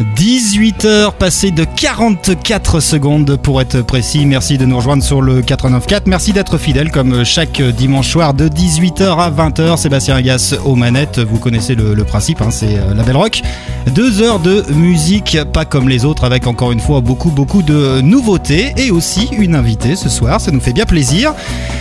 18h passées de 44 secondes pour être précis. Merci de nous rejoindre sur le 89.4. Merci d'être fidèle comme chaque dimanche soir de 18h à 20h. Sébastien Agas aux manettes. Vous connaissez le, principe, hein, c'est euh, la belle rock. Deux heures de musique, pas comme les autres, avec encore une fois beaucoup, beaucoup de nouveautés et aussi une invitée ce soir. Ça nous fait bien plaisir.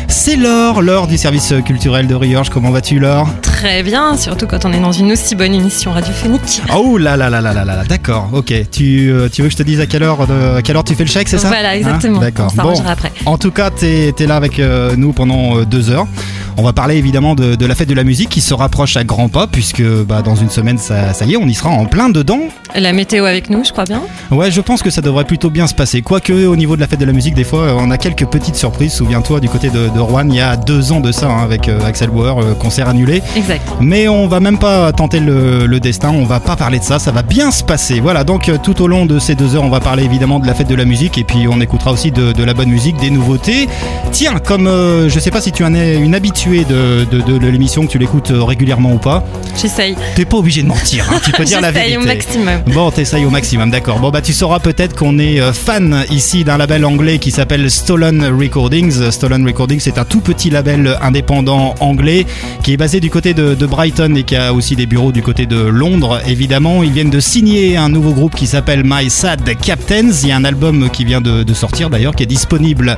C'est Laure, Laure du service culturel de Riorge. Comment vas-tu, Laure? Très bien, surtout quand on est dans une aussi bonne émission radiophonique. Oh là là là là là là, d'accord, ok. Tu, euh, tu veux que je te dise à quelle heure, de, à quelle heure tu fais le chèque, c'est ça Voilà, exactement. Hein d'accord. Bon, après. En tout cas, tu es, là avec euh, nous pendant euh, deux heures. On va parler évidemment de, la fête de la musique qui se rapproche à grands pas, puisque bah, dans une semaine, ça, ça y est, on y sera en plein dedans. La météo avec nous, je crois bien. Ouais, je pense que ça devrait plutôt bien se passer. Quoique, au niveau de la fête de la musique, des fois, on a quelques petites surprises. Souviens-toi, du côté de, de Rouen, il y a deux ans de ça, hein, avec Axel Bauer, concert annulé. Exact. Mais on va même pas tenter le, destin, on va pas parler de ça, ça va bien se passer. Voilà, donc euh, tout au long de ces deux heures, on va parler évidemment de la fête de la musique et puis on écoutera aussi de, la bonne musique, des nouveautés. Tiens, comme euh, je sais pas si tu en es une habituée de, l'émission, que tu l'écoutes euh, régulièrement ou pas. J'essaye. T'es pas obligé de mentir, hein, tu peux dire la vérité. au maximum. Bon, t'essayes au maximum, d'accord. Bon, bah tu sauras peut-être qu'on est fan ici d'un label anglais qui s'appelle Stolen Recordings. Stolen Recordings, c'est un tout petit label indépendant anglais qui est basé du côté de, de Brighton et qui a aussi des bureaux du côté de Londres. Évidemment, ils viennent de signer un nouveau groupe qui s'appelle My Sad Captains. Il y a un album qui vient de, sortir d'ailleurs, qui est disponible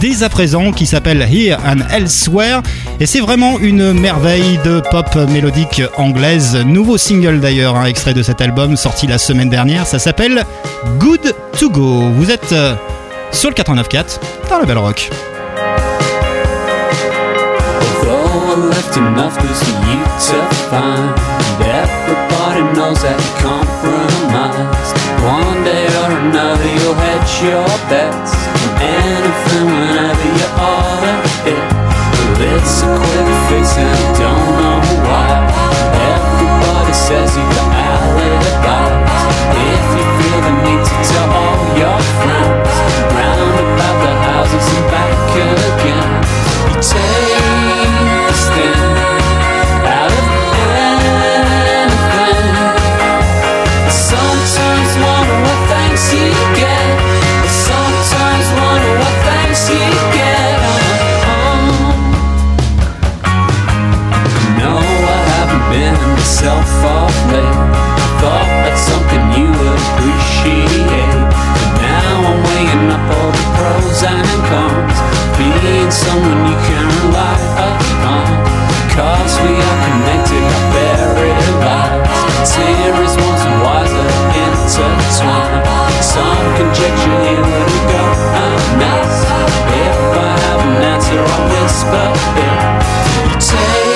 dès à présent, qui s'appelle Here and Elsewhere. Et c'est vraiment une merveille de pop mélodique anglaise. Nouveau single d'ailleurs, un extrait de cet album sorti la semaine dernière. Ça s'appelle Good to Go. Vous êtes euh, sur le 89.4 dans la Belle Rock. One day or another, you'll your. It's a quick fix, and I don't know why. Everybody says you got alibis. If you feel the need to tell all your friends, round about the houses and back again, you take. Myself off late. Thought that's something you would appreciate. But now I'm weighing up all the pros and cons. Being someone you can rely upon. Cause we are connected, our buried lives. Series once wiser intertwined. Some conjecture here where to go unless if I have an answer, I'll whisper it. You take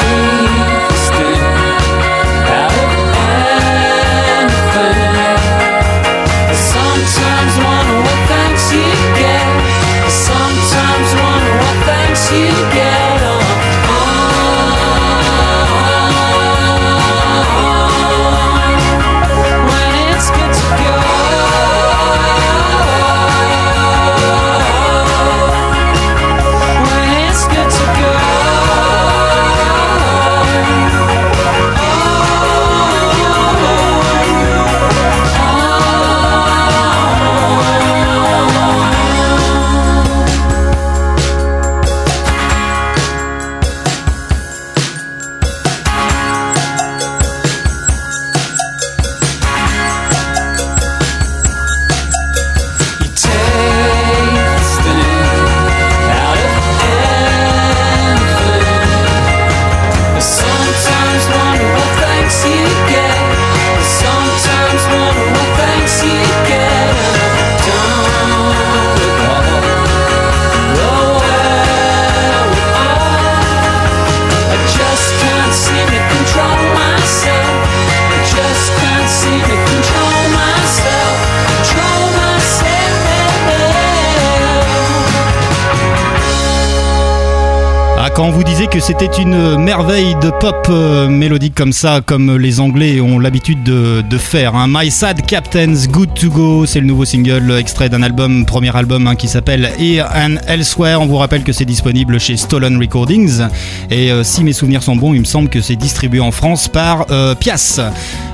c'était une merveille de pop euh, mélodique comme ça, comme les Anglais ont l'habitude de, faire. Hein. My Sad Captain's Good to Go, c'est le nouveau single extrait d'un album, premier album hein, qui s'appelle Here and Elsewhere. On vous rappelle que c'est disponible chez Stolen Recordings. Et euh, si mes souvenirs sont bons, il me semble que c'est distribué en France par euh.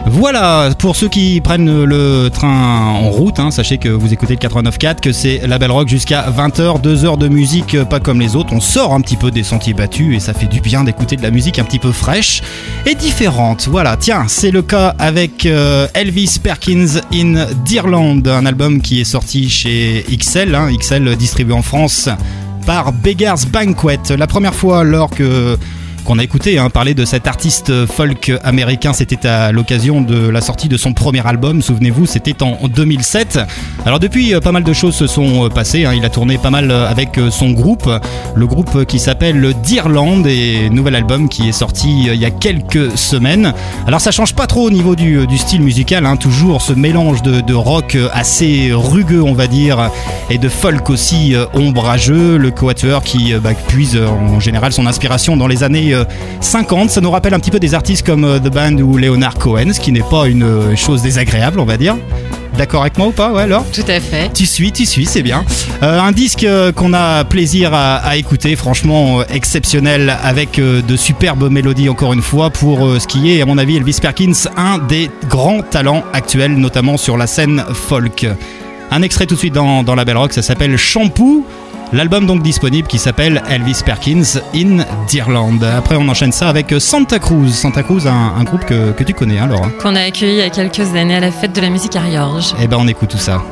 Voilà, pour ceux qui prennent le train en route, hein, sachez que vous écoutez le 89.4, que c'est la Belle Rock jusqu'à 20h, 2 heures de musique pas comme les autres. On sort un petit peu des sentiers battu et ça fait du bien d'écouter de la musique un petit peu fraîche et différente. Voilà, tiens, c'est le cas avec euh, Elvis Perkins in Deerland, un album qui est sorti chez XL, hein, XL distribué en France par Beggars Banquet. La première fois lors que qu'on a écouté hein, parler de cet artiste folk américain. C'était à l'occasion de la sortie de son premier album. Souvenez-vous, c'était en 2007. Alors depuis, euh, pas mal de choses se sont euh, passées. Hein. Il a tourné pas mal euh, avec son groupe, le groupe qui s'appelle Deerland et nouvel album qui est sorti il y a quelques semaines. Alors ça change pas trop au niveau du, style musical, hein. toujours ce mélange de, rock assez rugueux, on va dire, et de folk aussi ombrageux. Le quatuor qui bah, puise en général son inspiration dans les années 50. Ça nous rappelle un petit peu des artistes comme euh, The Band ou Leonard Cohen, ce qui n'est pas une euh, chose désagréable, on va dire. D'accord avec moi ou pas? Ouais, alors? Tout à fait. Tu suis, tu suis, c'est bien. Euh, un disque qu'on a plaisir à, écouter, franchement exceptionnel, avec de superbes mélodies, encore une fois, pour ce qui est, à mon avis, Elvis Perkins, un des grands talents actuels, notamment sur la scène folk. Un extrait tout de suite dans, dans la Belle Rock, ça s'appelle Shampoo. L'album donc disponible qui s'appelle Elvis Perkins in Deerland. Après on enchaîne ça avec Santa Cruz. Santa Cruz, un, groupe que, tu connais hein, Laura Qu'on a accueilli il y a quelques années à la fête de la musique à Riorges. Eh ben on écoute tout ça.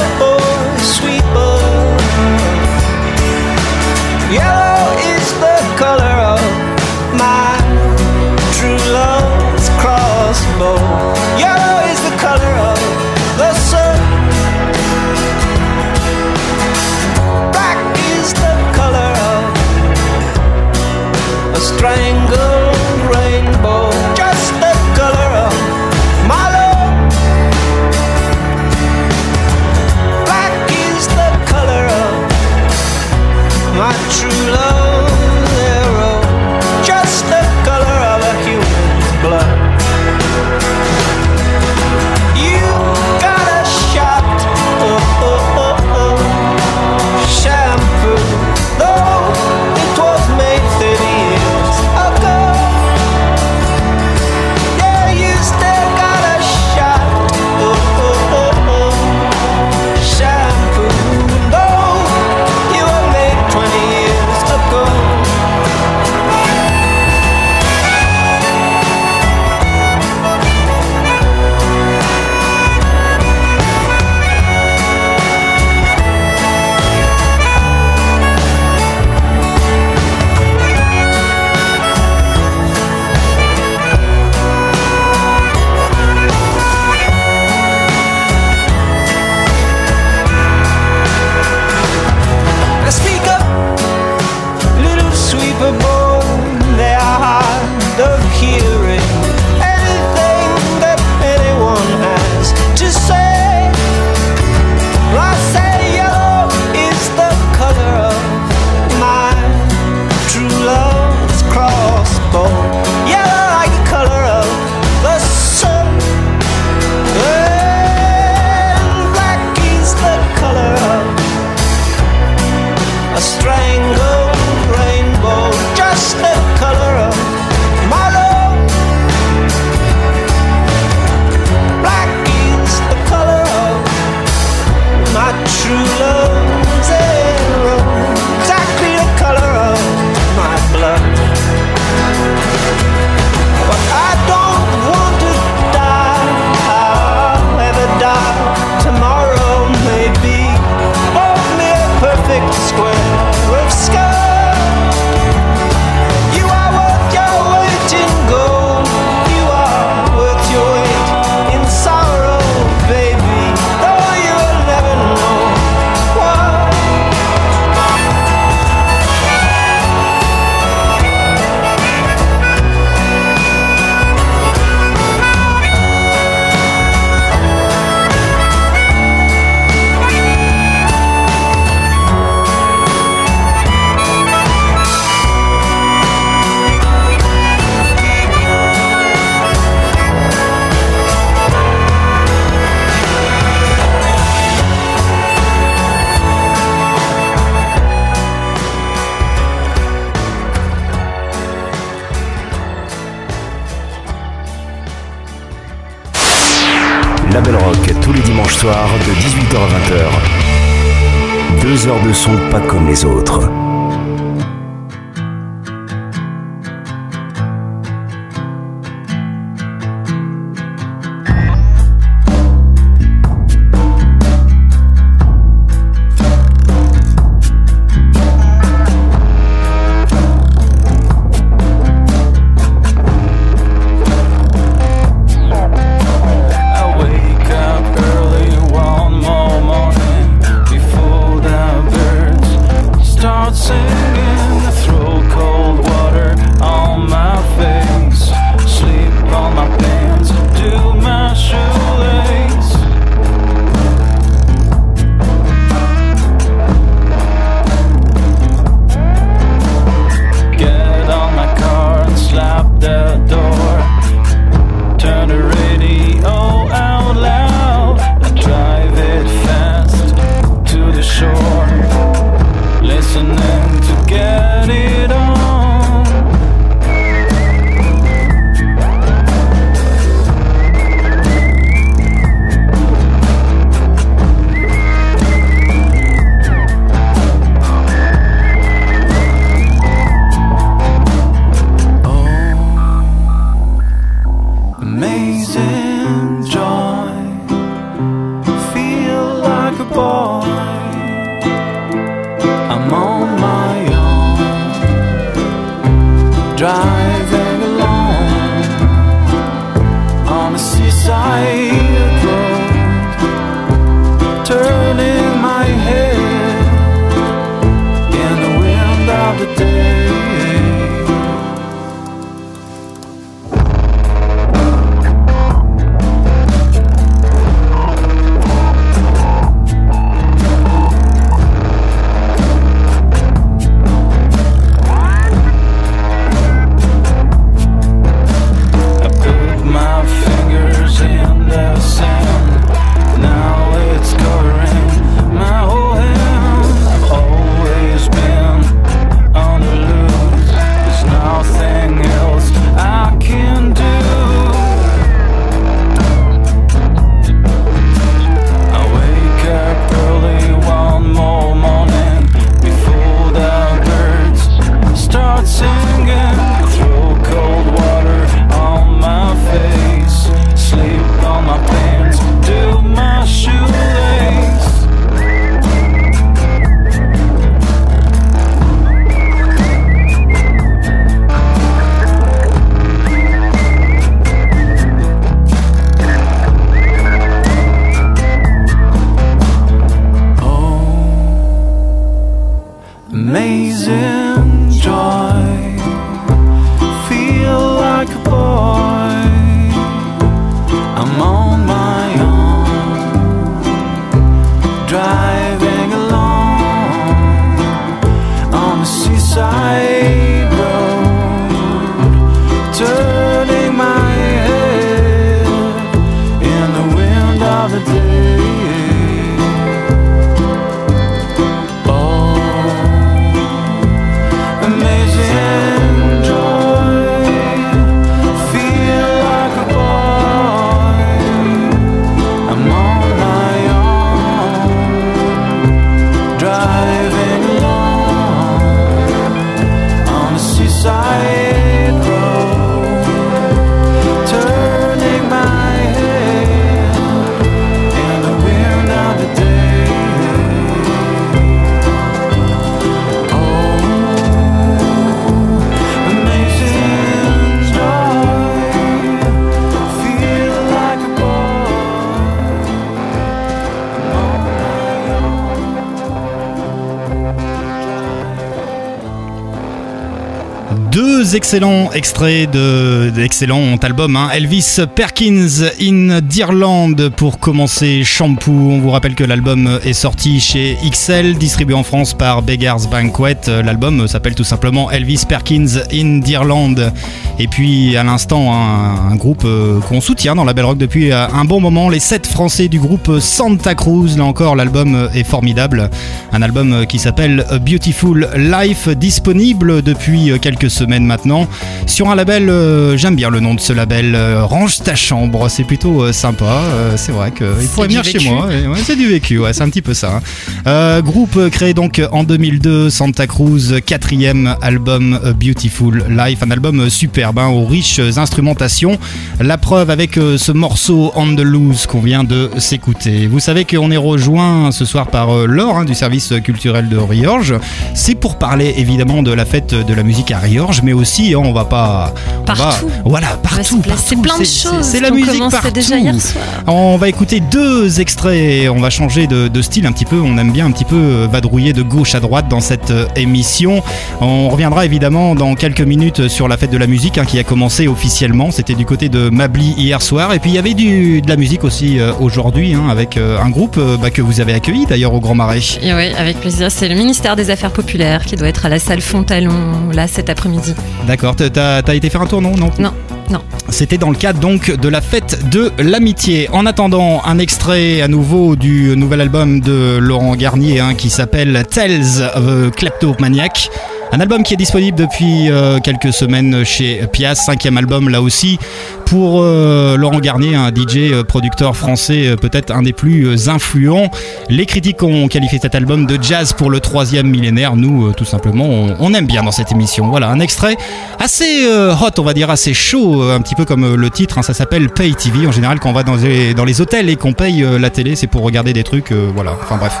Excellent extrait de, l'excellent album hein. Elvis Perkins in Deerland pour commencer Shampoo. On vous rappelle que l'album est sorti chez XL, distribué en France par Beggars Banquet. L'album s'appelle tout simplement Elvis Perkins in Deerland. Et puis à l'instant, un, groupe euh, qu'on soutient dans la Belle Rock depuis euh, un bon moment, les 7 Français du groupe Santa Cruz. Là encore, l'album est formidable. Un album qui s'appelle Beautiful Life, disponible depuis quelques semaines maintenant maintenant sur un label, euh, j'aime bien le nom de ce label, euh, Range ta chambre, c'est plutôt euh, sympa, c'est vrai qu'il pourrait venir chez moi, ouais, c'est du vécu, ouais, c'est un petit peu ça. hein. Groupe créé donc en 2002, Santa Cruz, quatrième album Beautiful Life, un album superbe, hein, aux riches instrumentations, la preuve avec ce morceau On the Loose qu'on vient de s'écouter. Vous savez qu'on est rejoint ce soir par Laure hein, du service culturel de Riorges, c'est pour parler évidemment de la fête de la musique à Riorges, mais aussi hein, on va pas... Partout. voilà, On va se partout. plein de C'est- choses. C'est la musique partout. déjà hier soir. On va écouter deux extraits, on va changer de, de style un petit peu, on aime bien un petit peu euh, vadrouiller de gauche à droite dans cette euh, émission. On reviendra évidemment dans quelques minutes sur la fête de la musique hein, qui a commencé officiellement, c'était du côté de Mably hier soir, et puis il y avait du, de la musique aussi euh, aujourd'hui hein, avec euh, un groupe bah, que vous avez accueilli d'ailleurs au Grand Marais. Et oui, avec plaisir. C'est le ministère des Affaires populaires qui doit être à la salle Fontalon là cet après-midi. D'accord, t'as- été faire un tour non Non. Non, non. C'était dans le cadre donc de la fête de l'amitié. En attendant, un extrait à nouveau du nouvel album de Laurent Garnier hein, qui s'appelle Tales of Kleptomaniac. Un album qui est disponible depuis euh, quelques semaines chez Pias, cinquième album là aussi pour euh, Laurent Garnier, un DJ euh, producteur français peut-être un des plus influents. Les critiques ont qualifié cet album de jazz pour le troisième millénaire. Nous, euh, tout simplement, on, on aime bien dans cette émission. Voilà, un extrait assez hot, on va dire assez chaud, un petit peu comme le titre. hein, ça s'appelle Pay TV. En général, quand on va dans les, dans les hôtels et qu'on paye la télé, c'est pour regarder des trucs. voilà. Enfin bref.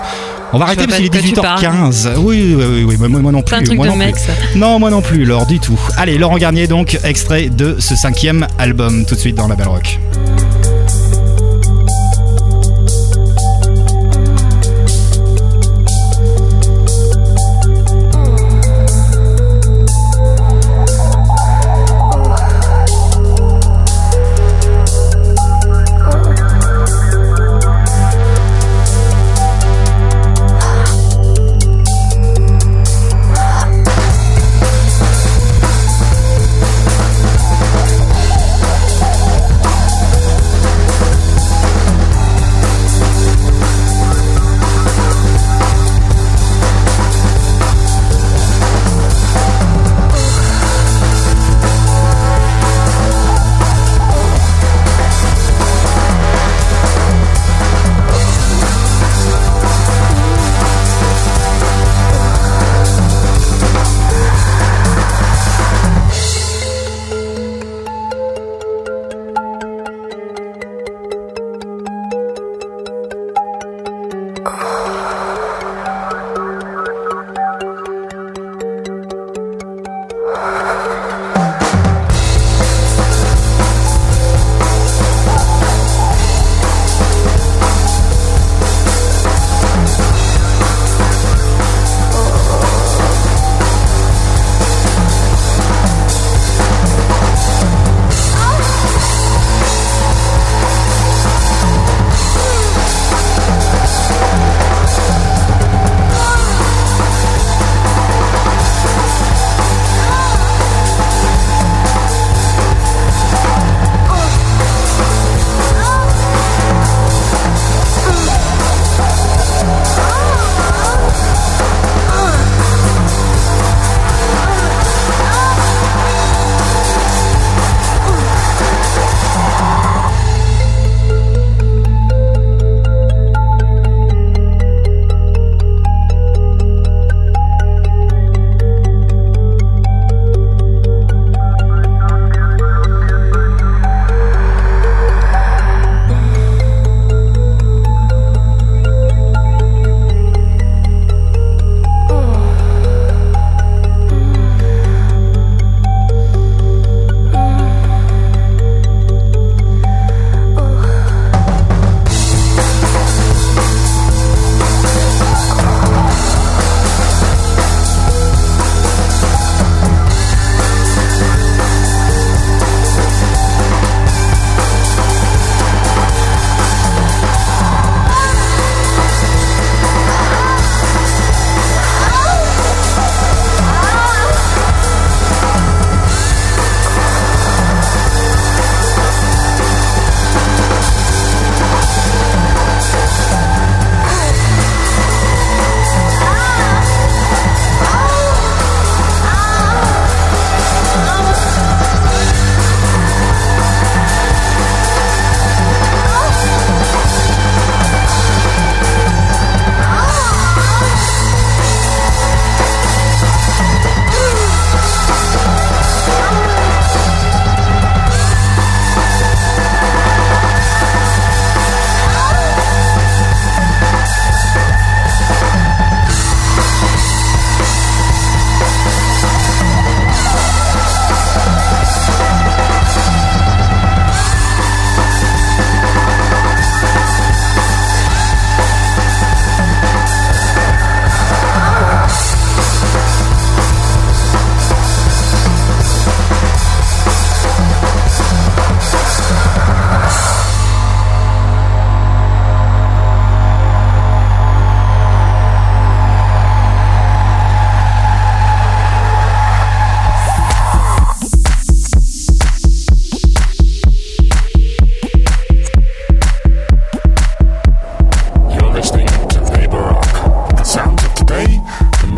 On va arrêter parce qu'il est de quoi tu 18h15. Oui, oui, oui, oui, moi, non Plein plus. de trucs moi de non plus. Non, moi non plus, Laure, du tout. Allez, Laurent Garnier, donc, extrait de ce cinquième album, tout de suite dans la Belle Rock.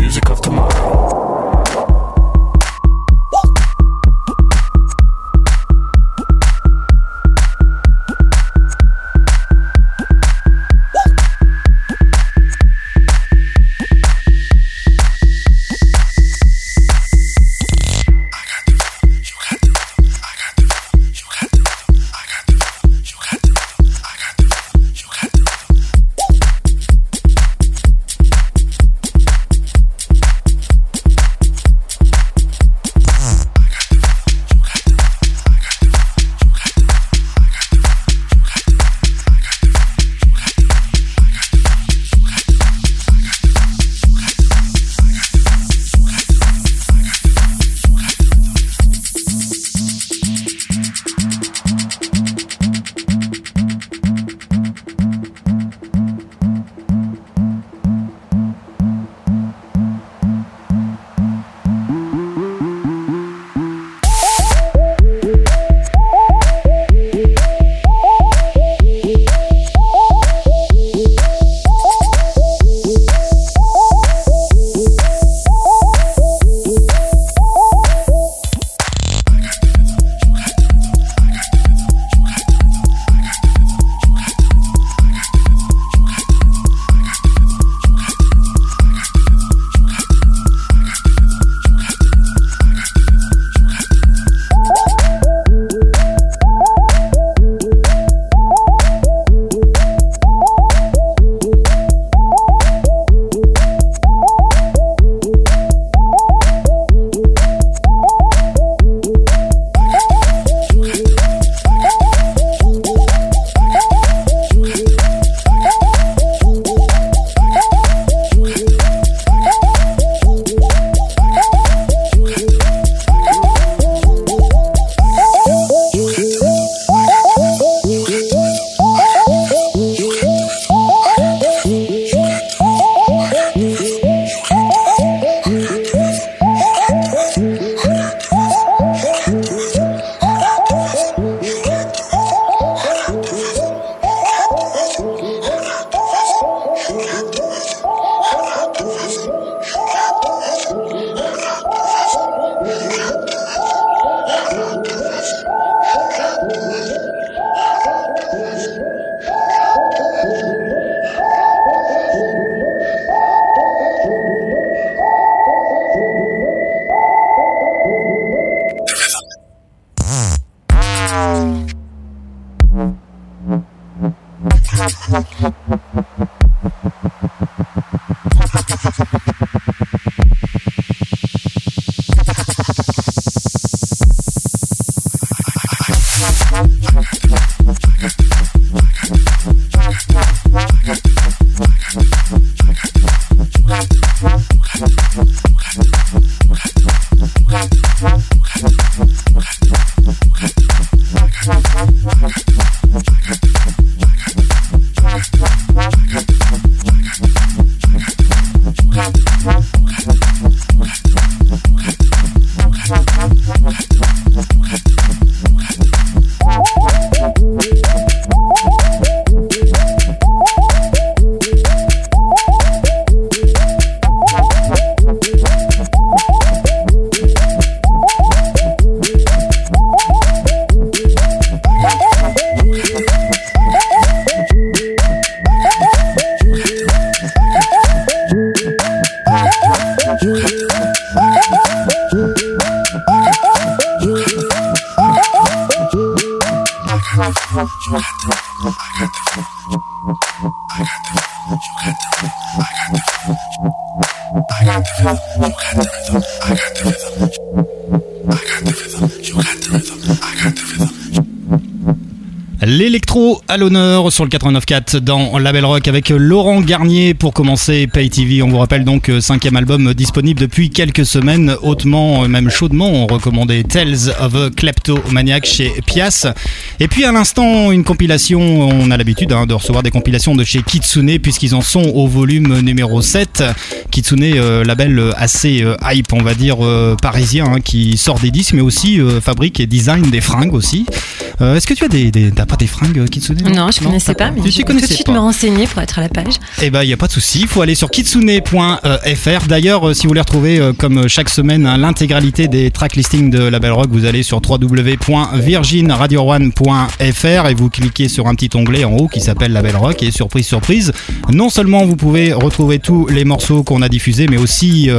music of tomorrow. L'honneur sur le 89.4 dans Label Rock avec Laurent Garnier pour commencer Pay TV. On vous rappelle donc euh, cinquième album disponible depuis quelques semaines, hautement, euh, même chaudement recommandé Tales of a Kleptomaniac chez Pias. Et puis à l'instant, une compilation, on a l'habitude hein, de recevoir des compilations de chez Kitsune puisqu'ils en sont au volume numéro 7. Kitsune, euh, label assez hype, on va dire, parisien, hein, qui sort des disques mais aussi fabrique et design des fringues aussi. Est-ce que tu as des, des pas des fringues Kitsune? Non, je ne connaissais pas, mais je vais tout de suite me renseigner pour être à la page. Eh ben, il n'y a pas de souci. Il faut aller sur kitsune.fr. D'ailleurs, euh, si vous voulez retrouver, euh, comme chaque semaine, hein, l'intégralité des track listings de Label Rock, vous allez sur www.virginradio1.fr et vous cliquez sur un petit onglet en haut qui s'appelle Label Rock. Et surprise, surprise, non seulement vous pouvez retrouver tous les morceaux qu'on a diffusés, mais aussi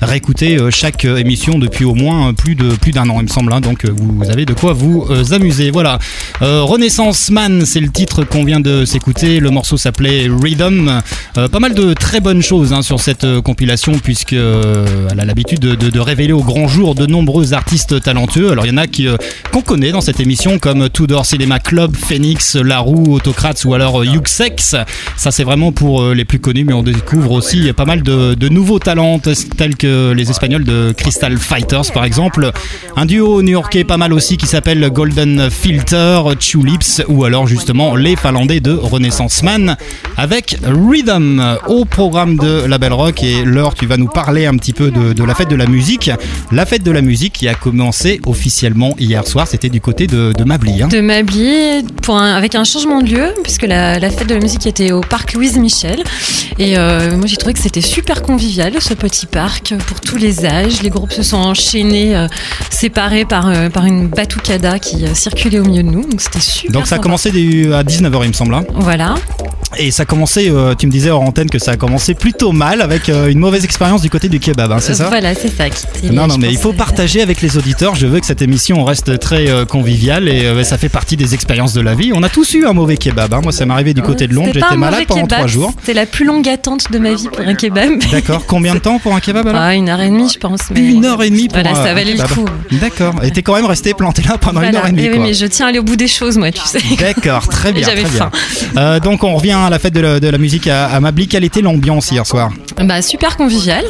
réécouter chaque émission depuis au moins plus de plus d'un an, il me semble. Hein. donc vous avez de quoi vous amuser. Voilà. Renaissance Man, c'est le titre qu'on vient de s'écouter. Le morceau s'appelait Rhythm. Euh, pas mal de très bonnes choses hein, sur cette euh, compilation, puisque euh, elle a l'habitude de, révéler au grand jour de nombreux artistes talentueux. Alors il y en a qu'on connaît dans cette émission, comme Tudor Cinema Club, Phoenix, La Roue, Autocrats ou alors Yuxex. Ça c'est vraiment pour les plus connus, mais on découvre aussi pas mal de, de nouveaux talents, tels que les Espagnols de Crystal Fighters par exemple. Un duo new-yorkais pas mal aussi qui s'appelle Golden Filter, Tulips ou alors justement les Finlandais de Renaissance Man avec Rhythm. Au programme de la Belle Rock et l'heure tu vas nous parler un petit peu de, la fête de la musique. La fête de la musique qui a commencé officiellement hier soir. C'était du côté de, de Mably hein. de Mably pour avec un changement de lieu puisque la, fête de la musique était au parc Louise Michel. Et euh, moi j'ai trouvé que c'était super convivial ce petit parc pour tous les âges. Les groupes se sont enchaînés euh, séparés par, euh, par une batucada qui circulait au milieu de nous. Donc c'était super donc ça a commencé à 19h il me semble. Hein. Voilà. Et ça a commencé, euh, tu me disais hors antenne que ça a commencé plutôt mal avec euh, une mauvaise expérience du côté du kebab, hein, c'est ça? Voilà, c'est ça. non, non, mais il faut partager avec les auditeurs. Je veux que cette émission reste très euh, conviviale et ça fait partie des expériences de la vie. On a tous eu un mauvais kebab. Hein. Moi, ça m'est arrivé du côté de Londres. J'étais malade pendant trois jours. C'est la plus longue attente de ma vie pour un kebab. D'accord. Combien de temps pour un kebab alors? Ah, Une heure et demie, je pense. Une heure et demie pour voilà, ça valait le coup. D'accord. Et t'es quand même resté planté là pendant une heure et demie. Oui, mais je tiens à aller au bout des choses, moi, tu sais. D'accord, très bien. J'avais faim. donc, on revient à la fête de la la musique à, à Mably. Quelle était l'ambiance hier soir bah, Super convivial,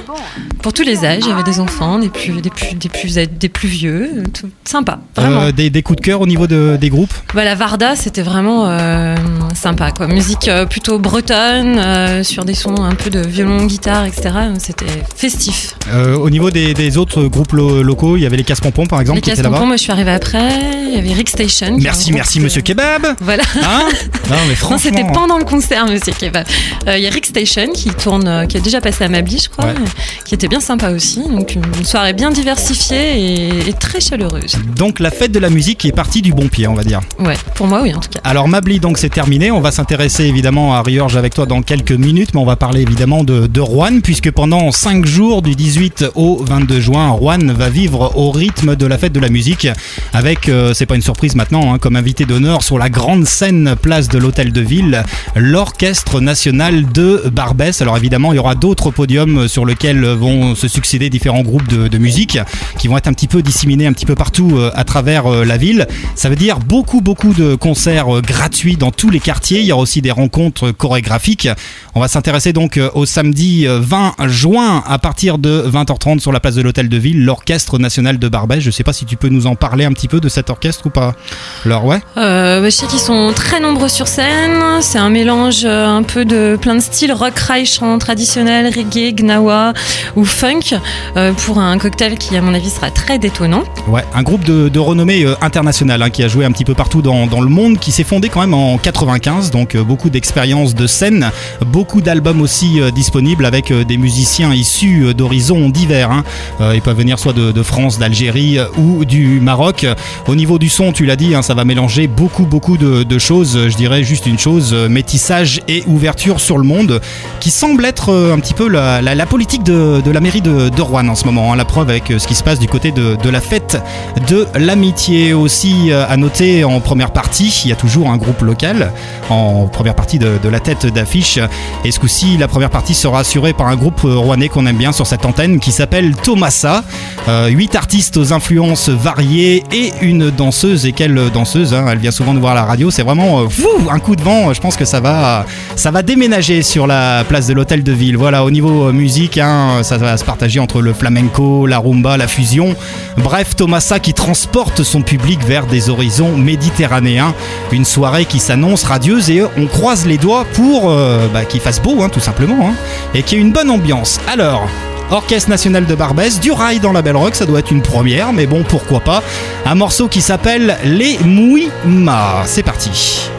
pour tous les âges. Il y avait des enfants, des plus, des plus, des plus, des plus vieux. Tout, sympa, vraiment. Euh, des, des, coups de cœur au niveau de, des groupes bah, La Varda, c'était vraiment euh, sympa. Quoi. Musique euh, plutôt bretonne, sur des sons un peu de violon, guitare, etc. C'était festif. au niveau des, des, autres groupes locaux, il y avait les Casse-Pompons par exemple Les Casse-Pompons, moi je suis arrivé après. Il y avait Rick Station. Merci, merci, monsieur Kebab. Voilà. Hein non, mais franchement. C'était pendant le concert, monsieur Kebab. Euh, il y a Rick Station qui tourne, euh, qui a déjà passé à Mably, je crois, qui était bien sympa aussi. Donc une soirée bien diversifiée et, très chaleureuse. Donc la fête de la musique est partie du bon pied, on va dire. Ouais, pour moi oui en tout cas. Alors Mably donc c'est terminé. On va s'intéresser évidemment à Riorge avec toi dans quelques minutes, mais on va parler évidemment de, de Rouen puisque pendant 5 jours du 18 au 22 juin, Rouen va vivre au rythme de la fête de la musique avec, euh, c'est pas une surprise maintenant, hein, comme invité d'honneur sur la grande scène place de l'hôtel de ville, l'orchestre national de Barbès. Alors évidemment, il y aura d'autres podiums sur lesquels vont se succéder différents groupes de, musique qui vont être un petit peu disséminés un petit peu partout à travers la ville. Ça veut dire beaucoup beaucoup de concerts gratuits dans tous les quartiers. Il y aura aussi des rencontres chorégraphiques. On va s'intéresser donc au samedi 20 juin à partir de 20h30 sur la place de l'Hôtel de Ville, l'Orchestre National de Barbès. Je sais pas si tu peux nous en parler un petit peu de cet orchestre ou pas. Alors ouais. Euh, je sais qu'ils sont très nombreux sur scène. C'est un mélange euh, un peu de plein de styles rock, rail, chant traditionnel, reggae, gnawa ou funk euh, pour un cocktail qui à mon avis sera très détonnant. Ouais, un groupe de, renommée euh, internationale hein, qui a joué un petit peu partout dans, le monde, qui s'est fondé quand même en 95, donc beaucoup d'expérience de scène, beaucoup d'albums aussi disponibles avec des musiciens issus d'horizons divers. Hein. ils peuvent venir soit de, de France, d'Algérie ou du Maroc. Au niveau du son, tu l'as dit, hein, ça va mélanger beaucoup beaucoup de, choses. Je dirais juste une chose, euh, métissage et ouverture sur le monde, qui semble être euh, un petit peu la, politique de, la mairie de, Rouen en ce moment. Hein. La preuve avec euh, ce qui se passe du côté de, la fête de l'amitié. Aussi à noter en première partie, il y a toujours un groupe local en première partie de, la tête d'affiche. Et ce coup-ci, la première partie sera assurée par un groupe rouennais qu'on aime bien sur cette antenne qui s'appelle Thomasa. Huit artistes aux influences variées et une danseuse. Et quelle danseuse hein, Elle vient souvent nous voir à la radio. C'est vraiment euh, un coup de vent. Je pense que ça va, ça va déménager sur la place de l'hôtel de ville. Voilà, au niveau euh, musique, hein, ça va se partager entre le flamenco, la rumba, la fusion. Bref, Thomasa qui transporte son public vers des horizons méditerranéens. Une soirée qui s'annonce radieuse et on croise les doigts pour euh, bah, qu'il fasse beau, hein, tout simplement, et qu'il y ait une bonne ambiance. Alors, Orchestre National de Barbès, du rail dans la Belle Rock, ça doit être une première, mais bon, pourquoi pas. Un morceau qui s'appelle Les Mouima. C'est parti.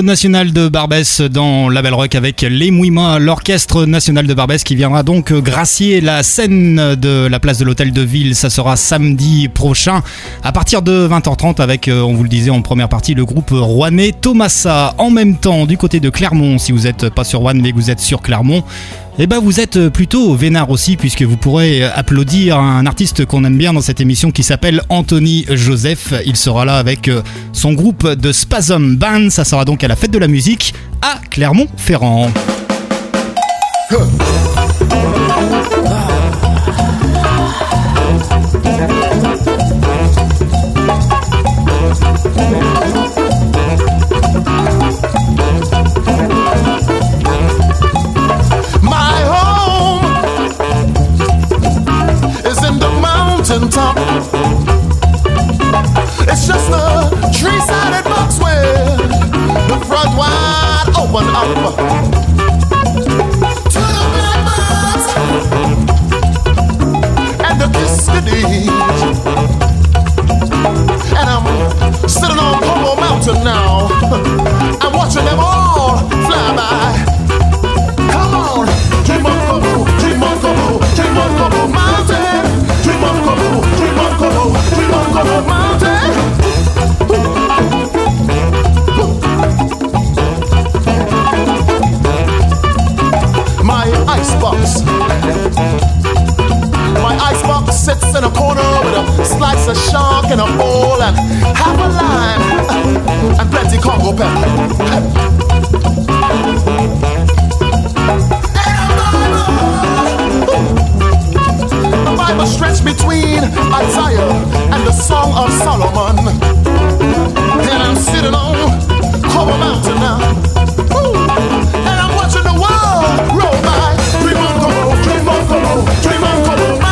National de Barbès dans la Belle Rock avec les Mouima, l'Orchestre National de Barbès qui viendra donc gracier la scène de la place de l'Hôtel de Ville. Ça sera samedi prochain à partir de 20h30 avec, euh, on vous le disait en première partie, le groupe rouennais Thomasa. En même temps, du côté de Clermont, si vous n'êtes pas sur Rouen mais que vous êtes sur Clermont, eh ben vous êtes plutôt vénard aussi puisque vous pourrez applaudir un artiste qu'on aime bien dans cette émission qui s'appelle Anthony Joseph. Il sera là avec euh, son groupe de Spasm Band. Ça sera donc à la fête de la musique à Clermont-Ferrand. It's just a three-sided box with the front wide open up. To the blackbirds and the kiskadee. Sits in a corner with a slice of shark and a bowl and half a lime and plenty Congo pepper. The Bible stretched between Isaiah and the Song of Solomon. And I'm sitting on Cover Mountain now. Woo. And I'm watching the world roll by. Dream on Como, dream on Como, dream on Como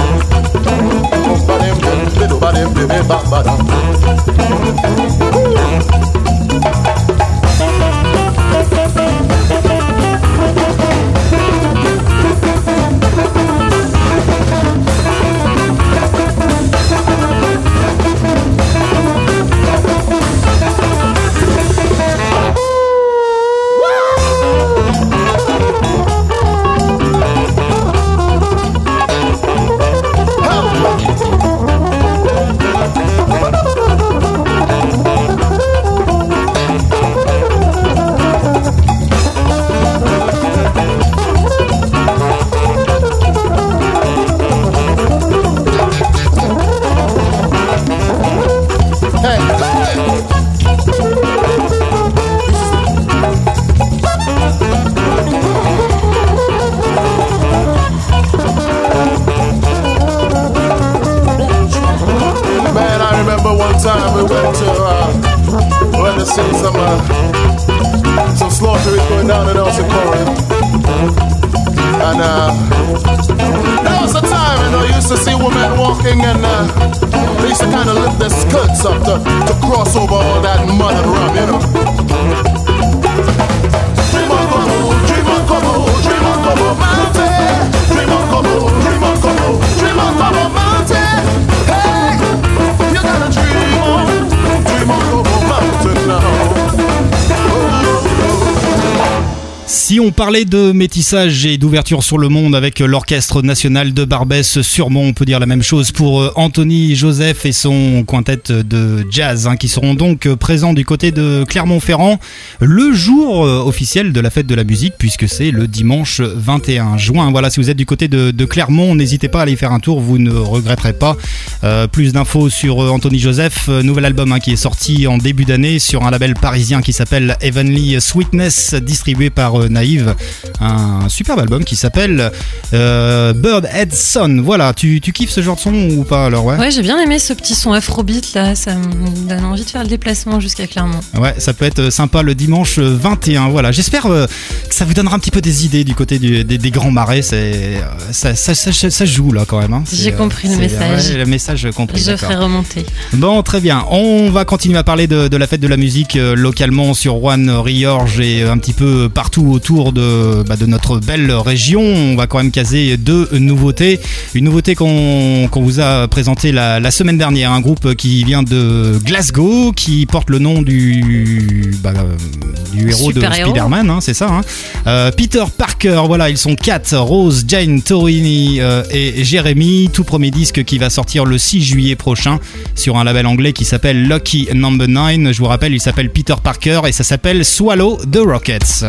on Como, dream on down in El Corey. And uh, there was a time, you know, you used to see women walking and uh, they used to kind of lift their skirts up to, to cross over all that mud and rum, you know. Dream on Como, dream on Como, dream on Como Mountain. Dream on Como, dream on Como, dream on Como Mountain. Hey, you gotta dream on, dream on Como Mountain now. Deus. Si on parlait de métissage et d'ouverture sur le monde avec l'Orchestre National de Barbès, sûrement on peut dire la même chose pour euh, Anthony Joseph et son quintet de jazz hein, qui seront donc euh, présents du côté de Clermont-Ferrand le jour euh, officiel de la fête de la musique puisque c'est le dimanche 21 juin. Voilà, si vous êtes du côté de, Clermont, n'hésitez pas à aller faire un tour, vous ne regretterez pas. Plus d'infos sur Anthony Joseph, nouvel album hein, qui est sorti en début d'année sur un label parisien qui s'appelle Heavenly Sweetness, distribué par Un superbe album qui s'appelle euh, Bird Head Son. Voilà, tu, tu kiffes ce genre de son ou pas alors ouais? Ouais, j'ai bien aimé ce petit son afrobeat là, ça me donne envie de faire le déplacement jusqu'à Clermont. Ouais, ça peut être sympa le dimanche 21. Voilà, j'espère euh, que ça vous donnera un petit peu des idées du côté du- des, des grands marais. Euh, ça, ça, ça, ça joue là quand même. hein. J'ai compris le message. ouais, le message compris. Je ferai remonter. Bon, très bien. On va continuer à parler de, de la fête de la musique localement sur Rouen, Riorges et un petit peu partout autour de, bah, de notre belle région. On va quand même caser deux nouveautés. Une nouveauté qu'on vous a présentée la, la semaine dernière, un groupe qui vient de Glasgow, qui porte le nom du, bah, du héros de. Spider-Man, hein, c'est ça. hein. Euh, Peter Parker, voilà, ils sont quatre, Rose, Jane, Torini euh, et Jérémy. Tout premier disque qui va sortir le 6 juillet prochain sur un label anglais qui s'appelle Lucky Number 9. Je vous rappelle, il s'appelle Peter Parker et ça s'appelle Swallow the Rockets.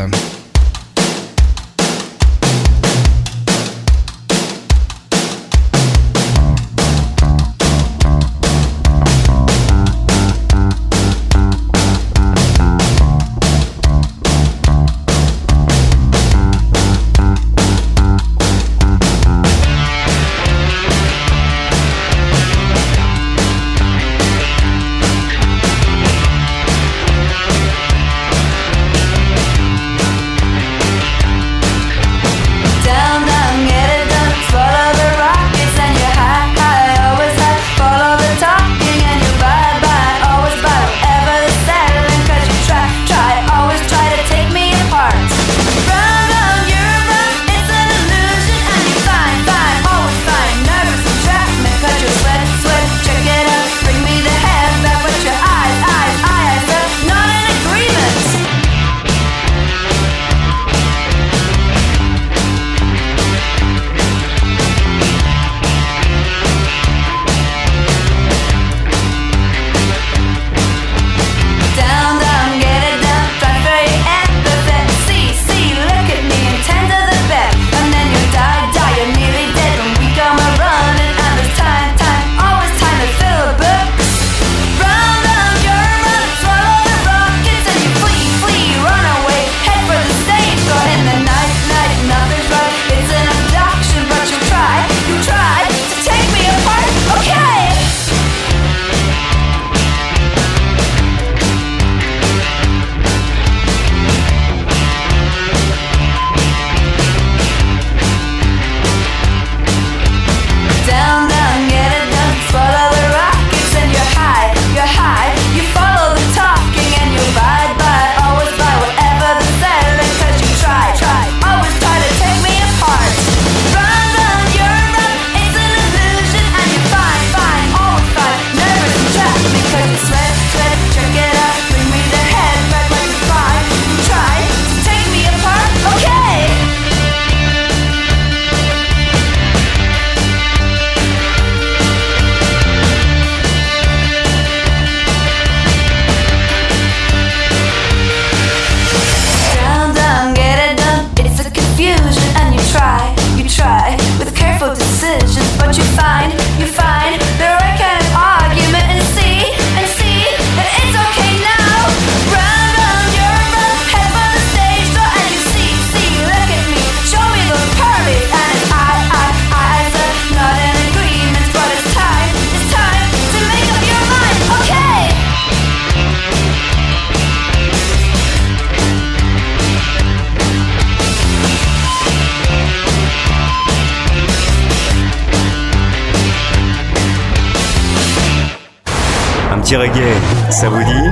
Ça vous dit?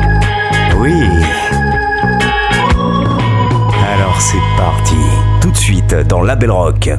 Oui. Alors c'est parti. Tout de suite dans la Belle Rock.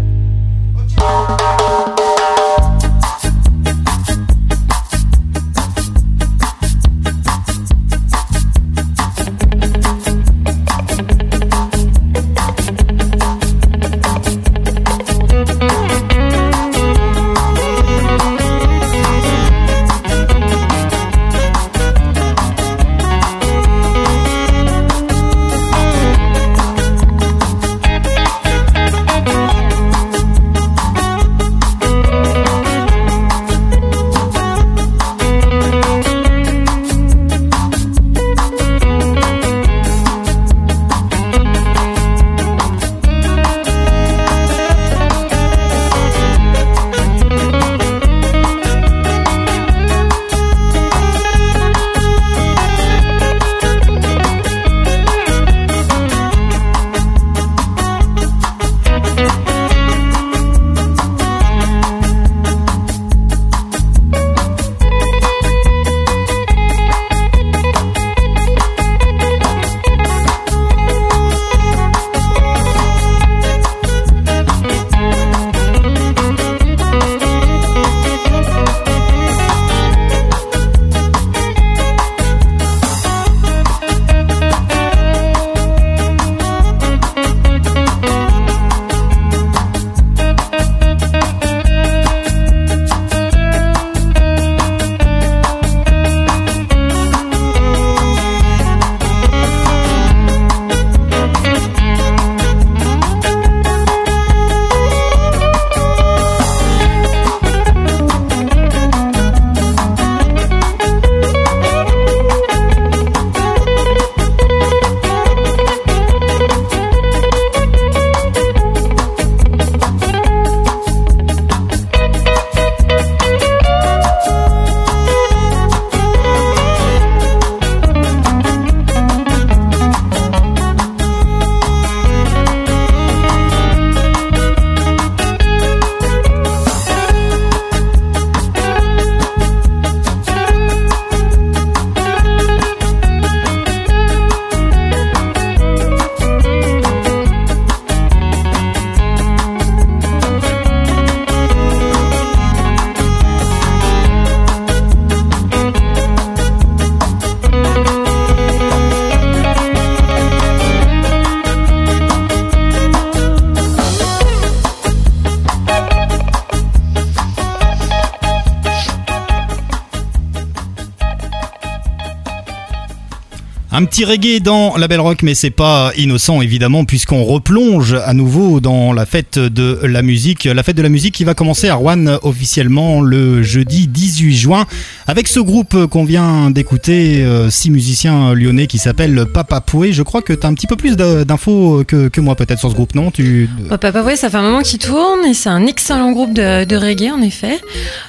Petit reggae dans la Belle Rock, mais c'est pas innocent évidemment, puisqu'on replonge à nouveau dans la fête de la musique. La fête de la musique qui va commencer à Rouen officiellement le jeudi 18 juin, avec ce groupe qu'on vient d'écouter, euh, six musiciens lyonnais qui s'appellent Papa Poué. Je crois que tu as un petit peu plus d'infos que, que moi peut-être sur ce groupe, non? Tu... Bah, Papa Pouet, ça fait un moment qu'il tourne et c'est un excellent groupe de, de reggae en effet.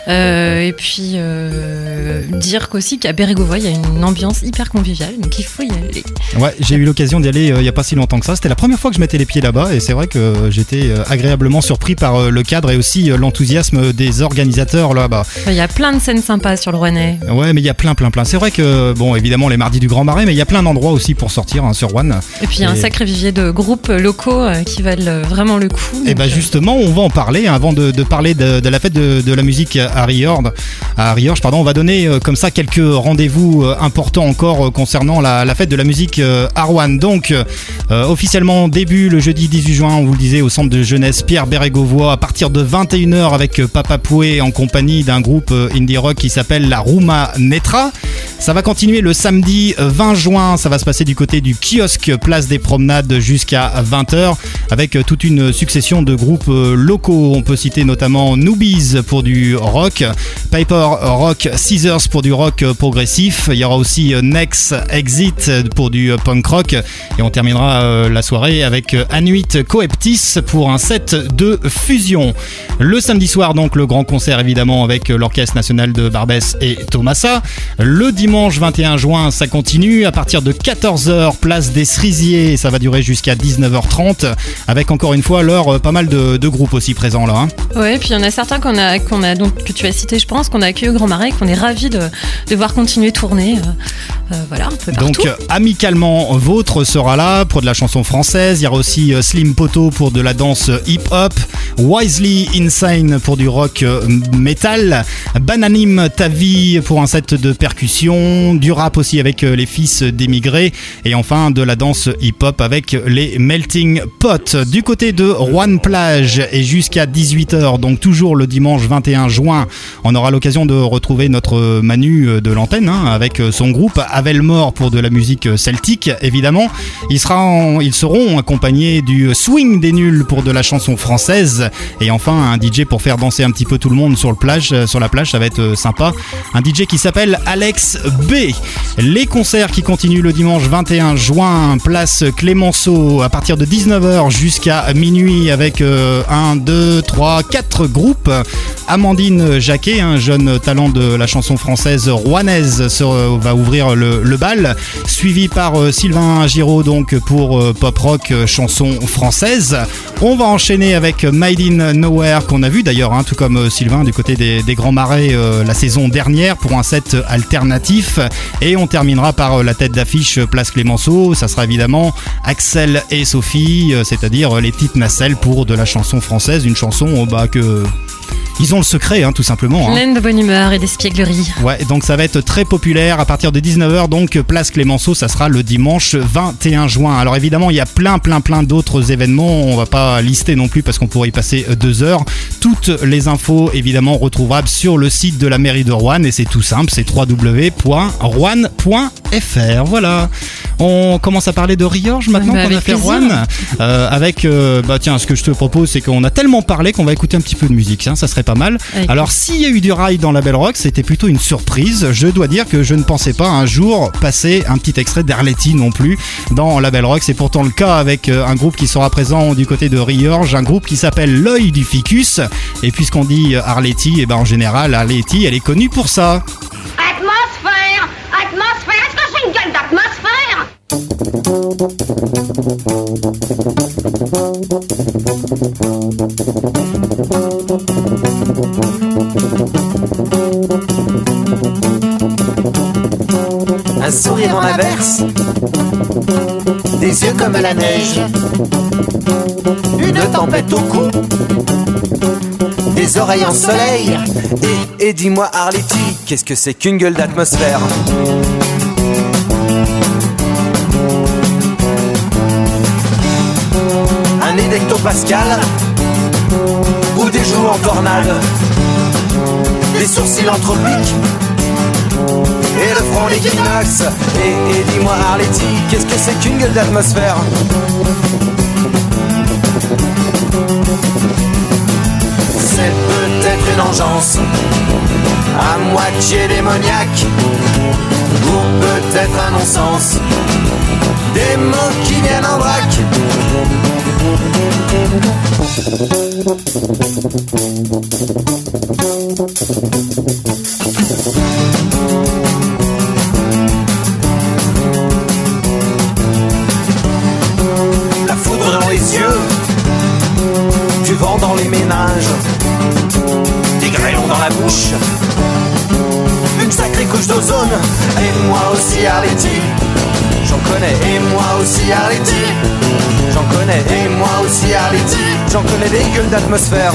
Euh, et puis euh, dire qu'aussi qu'à Bérégovoy, il y a une ambiance hyper conviviale, donc il faut y aller. Ouais, j'ai eu l'occasion d'y aller euh, il y a pas si longtemps que ça. C'était la première fois que je mettais les pieds là-bas et c'est vrai que j'étais agréablement surpris par le cadre et aussi l'enthousiasme des organisateurs là-bas. Il y a plein de scènes sympas sur le Rouennais. Ouais, mais il y a plein, plein, plein. C'est vrai que, bon, évidemment, les mardis du Grand Marais, mais il y a plein d'endroits aussi pour sortir hein, sur One. Et puis il y a un sacré vivier de groupes locaux euh, qui valent euh, vraiment le coup. Et donc, bah euh, justement, on va en parler hein, avant de, de parler de, de la fête de, de la musique à Riorges. À pardon, on va donner euh, comme ça quelques rendez-vous euh, importants encore euh, concernant la, la fête de la musique euh, à Rouen. Donc, euh, euh, officiellement début le jeudi 18 juin, on vous le disait, au centre de jeunesse Pierre Bérégovois à partir de 21h avec euh, Papa Poué en compagnie d'un groupe euh, indie rock qui s'appelle la Rouma Netra. Ça va continuer le samedi euh, 20 juin, ça va se passer du côté du kiosque Place des Promenades jusqu'à 20h avec toute une succession de groupes euh, locaux. On peut citer notamment Noobies pour du rock, Piper Rock Scissors pour du rock euh, progressif. Il y aura aussi euh, Next Exit pour du punk rock et on terminera la soirée avec Anuit Coeptis pour un set de fusion. Le samedi soir donc le grand concert évidemment avec l'Orchestre National de Barbès et Thomasa. Le dimanche 21 juin ça continue à partir de 14h place des Cerisiers. Ça va durer jusqu'à 19h30 avec encore une fois l'heure euh, pas mal de, de groupes aussi présents là. hein. Ouais, puis il y en a certains qu'on a, qu'on a donc que tu as cité, je pense, qu'on a accueilli au Grand Marais, qu'on est ravis de, de voir continuer tourner. euh, euh, voilà, un peu partout. Donc amicalement vôtre sera là pour de la chanson française. Il y aura aussi Slim Poto pour de la danse hip-hop, Wisely Insane pour du rock metal, Bananim Tavi pour un set de percussion, du rap aussi avec euh, les fils d'émigrés et enfin de la danse hip-hop avec les Melting Pot. Du côté de Rouen Plage et jusqu'à 18h, donc toujours le dimanche 21 juin, on aura l'occasion de retrouver notre Manu euh, de l'antenne hein, avec euh, son groupe Avelmore pour de la musique celtique évidemment. Il sera ils seront accompagnés du Swing des Nuls pour de la chanson française et enfin un DJ pour faire danser un petit peu tout le monde sur, le plage, sur la plage, ça va être sympa. Un DJ qui s'appelle Alex B. Les concerts qui continuent le dimanche 21 juin, place Clémenceau à partir de 19h jusqu'à minuit avec 1, 2, 3, 4 groupes. Amandine Jacquet, un jeune talent de la chanson française rouennaise, se- va ouvrir le, bal, suivi par euh, Sylvain Giraud donc pour euh, pop rock euh, chanson française. On va enchaîner avec Made in Nowhere qu'on a vu d'ailleurs, hein, tout comme Sylvain du côté des, Grands Marais la saison dernière pour un set alternatif. Et on terminera par euh, la tête d'affiche euh, Place Clémenceau. Ça sera évidemment Axel et Sophie, euh, c'est-à-dire les petites nacelles pour de la chanson française, une chanson bah, que ils ont le secret, hein, tout simplement. hein. Pleine de bonne humeur et d'espièglerie. Ouais, donc ça va être très populaire à partir de 19h, donc place Clémenceau, ça sera le dimanche 21 juin. Alors évidemment, il y a plein, plein, plein d'autres événements, on va pas lister non plus parce qu'on pourrait y passer euh, deux heures. Toutes les infos, évidemment, retrouvables sur le site de la mairie de Rouen et c'est tout simple, c'est www.rouen.fr. Voilà. On commence à parler de Riorges maintenant Bah, qu'on a fait plaisir. Rouen. Euh, avec, euh, bah tiens, ce que je te propose, c'est qu'on a tellement parlé qu'on va écouter un petit peu de musique, hein, ça serait pas mal. Alors, s'il y a eu du rail dans la Belle Rock, c'était plutôt une surprise. Je dois dire que je ne pensais pas un jour passer un petit extrait d'Arletty non plus dans la Belle Rock. C'est pourtant le cas avec euh, un groupe qui sera présent du côté de Riorges, un groupe qui s'appelle L'œil du ficus. Et puisqu'on dit euh, Arletty, et ben en général, Arletty, elle est connue pour ça. Atmosphère Atmosphère Est-ce que c'est une gueule d'atmosphère Un sourire en averse, des yeux comme la neige, une tempête au cou, des oreilles en soleil. Et, et dis-moi, Arletty, qu'est-ce que c'est qu'une gueule d'atmosphère? Électropascal ou des joues en tornade, des sourcils anthropiques et le front l'équinoxe. Et, et dis-moi Arletty, qu'est-ce que c'est qu'une gueule d'atmosphère? C'est peut-être une engeance à moitié démoniaque ou peut-être un non-sens. Des mots qui viennent en vrac. La foudre dans les yeux, du vent dans les ménages, des grêlons dans la bouche, une sacrée couche d'ozone, et moi aussi Arletty, j'en connais, et moi aussi Arletty, j'en connais, et moi aussi Arletty, j'en connais des gueules d'atmosphère.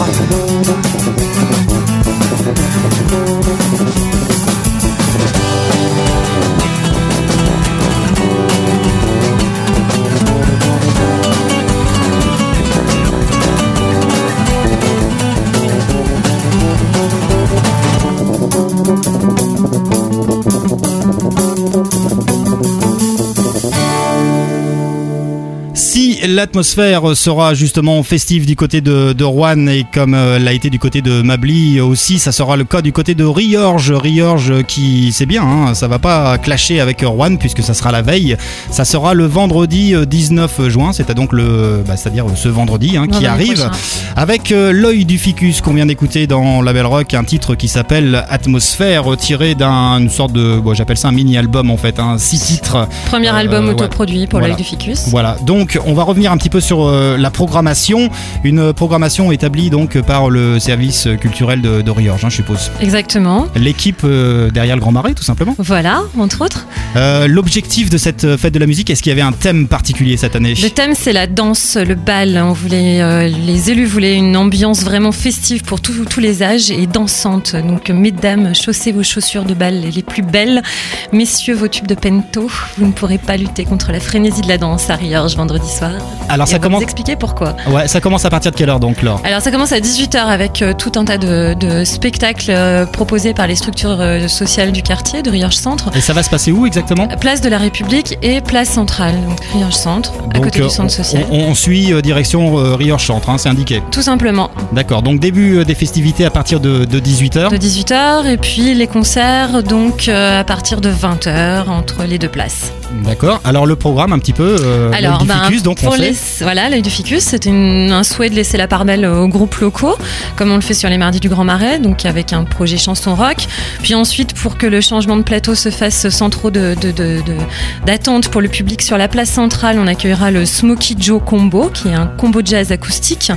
L'atmosphère sera justement festive du côté de, de Rouen et comme euh, l'a été du côté de Mably aussi, ça sera le cas du côté de Riorges. Riorges qui, c'est bien, hein, ça va pas clasher avec Rouen puisque ça sera la veille. Ça sera le vendredi euh, 19 juin, c'est donc le, bah, c'est-à-dire ce vendredi hein, qui arrive, prochain. avec euh, l'œil du ficus qu'on vient d'écouter dans la Belle Rock, un titre qui s'appelle Atmosphère, tiré d'une sorte de, bon, j'appelle ça un mini-album en fait, un six titres. Premier Euh, album ouais. autoproduit pour Voilà. l'œil du ficus. Voilà, donc on va revenir un petit peu sur euh, la programmation, une programmation établie donc par le service culturel de, de Riorges, hein, je suppose. Exactement. L'équipe euh, derrière le Grand Marais, tout simplement. Voilà, entre autres. Euh, L'objectif de cette fête de la musique, est-ce qu'il y avait un thème particulier cette année? Le thème, c'est la danse, le bal. On voulait, euh, les élus voulaient une ambiance vraiment festive pour tous tous les âges et dansante. Donc, mesdames, chaussez vos chaussures de bal les plus belles. Messieurs, vos tubes de pento. Vous ne pourrez pas lutter contre la frénésie de la danse à Riorges vendredi soir. Alors Et ça commence, vous expliquer pourquoi. ouais, ça commence à partir de quelle heure donc Laure? Alors ça commence à 18h avec euh, tout un tas de, de spectacles euh, proposés par les structures euh, sociales du quartier de Riorges Centre. Et ça va se passer où exactement? Place de la République et place centrale, donc Riorges Centre, à Donc, côté du centre social. on, on suit direction Riorges Centre, hein, c'est indiqué. Tout simplement, D'accord, donc début des festivités à partir de, de 18h. de 18h et puis les concerts donc à partir de 20h entre les deux places. D'accord, alors le programme un petit peu, Alors, ben, donc on sait. Les, voilà, l'œil du ficus, c'était un souhait de laisser la part belle aux groupes locaux, comme on le fait sur les mardis du Grand Marais, donc avec un projet chanson rock. Puis ensuite, pour que le changement de plateau se fasse sans trop de, de- de- de- d'attente pour le public sur la place centrale, on accueillera le Smokey Joe Combo, qui est un combo jazz acoustique.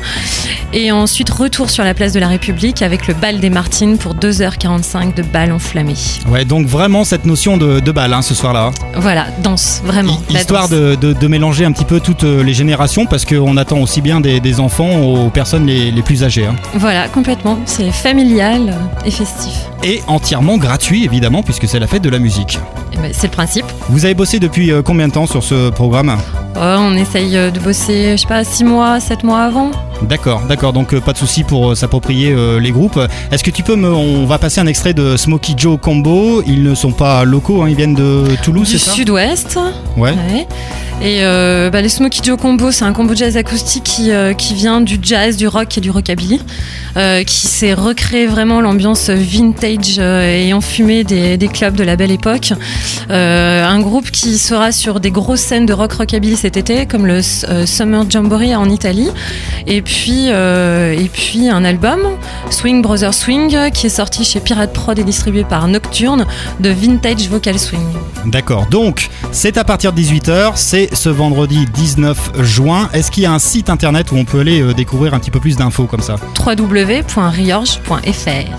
Et ensuite, retour sur la place de la République avec le bal des Martines pour 2h45 de bal enflammé. Ouais, donc vraiment cette notion de, de balle hein, ce soir-là. Voilà, danse, vraiment. Hi- Histoire danse. de, de- mélanger un petit peu toutes euh, les générations parce qu'on attend aussi bien des, des enfants aux personnes les, les plus âgées. hein. Voilà, complètement. C'est familial et festif. Et entièrement gratuit évidemment puisque c'est la fête de la musique. Eh ben, c'est le principe. Vous avez bossé depuis euh, combien de temps sur ce programme? Oh, on essaye euh, de bosser, je sais pas, 6 mois, 7 mois avant. D'accord, d'accord, donc euh, pas de souci pour s'approprier les groupes. Est-ce que tu peux me... On va passer un extrait de Smokey Joe Combo, ils ne sont pas locaux, hein, ils viennent de Toulouse, du c'est ça? sud-ouest. Ouais. Ouais. Et euh, bah, les Smokey Joe Combo, c'est un combo jazz acoustique qui, euh, qui vient du jazz, du rock et du rockabilly, euh, qui s'est recréé vraiment l'ambiance vintage euh, et enfumée des, des clubs de la belle époque. Un groupe qui sera sur des grosses scènes de rock rockabilly cet été, comme le Summer Jamboree en Italie. Et puis, et puis un album, Swing Brothers Swing, qui est sorti chez Pirate Prod et distribué par Nocturne, de vintage vocal swing. D'accord, donc c'est à partir de 18h, c'est ce vendredi 19 juin. Est-ce qu'il y a un site internet où on peut aller euh, découvrir un petit peu plus d'infos comme ça www.riorge.fr.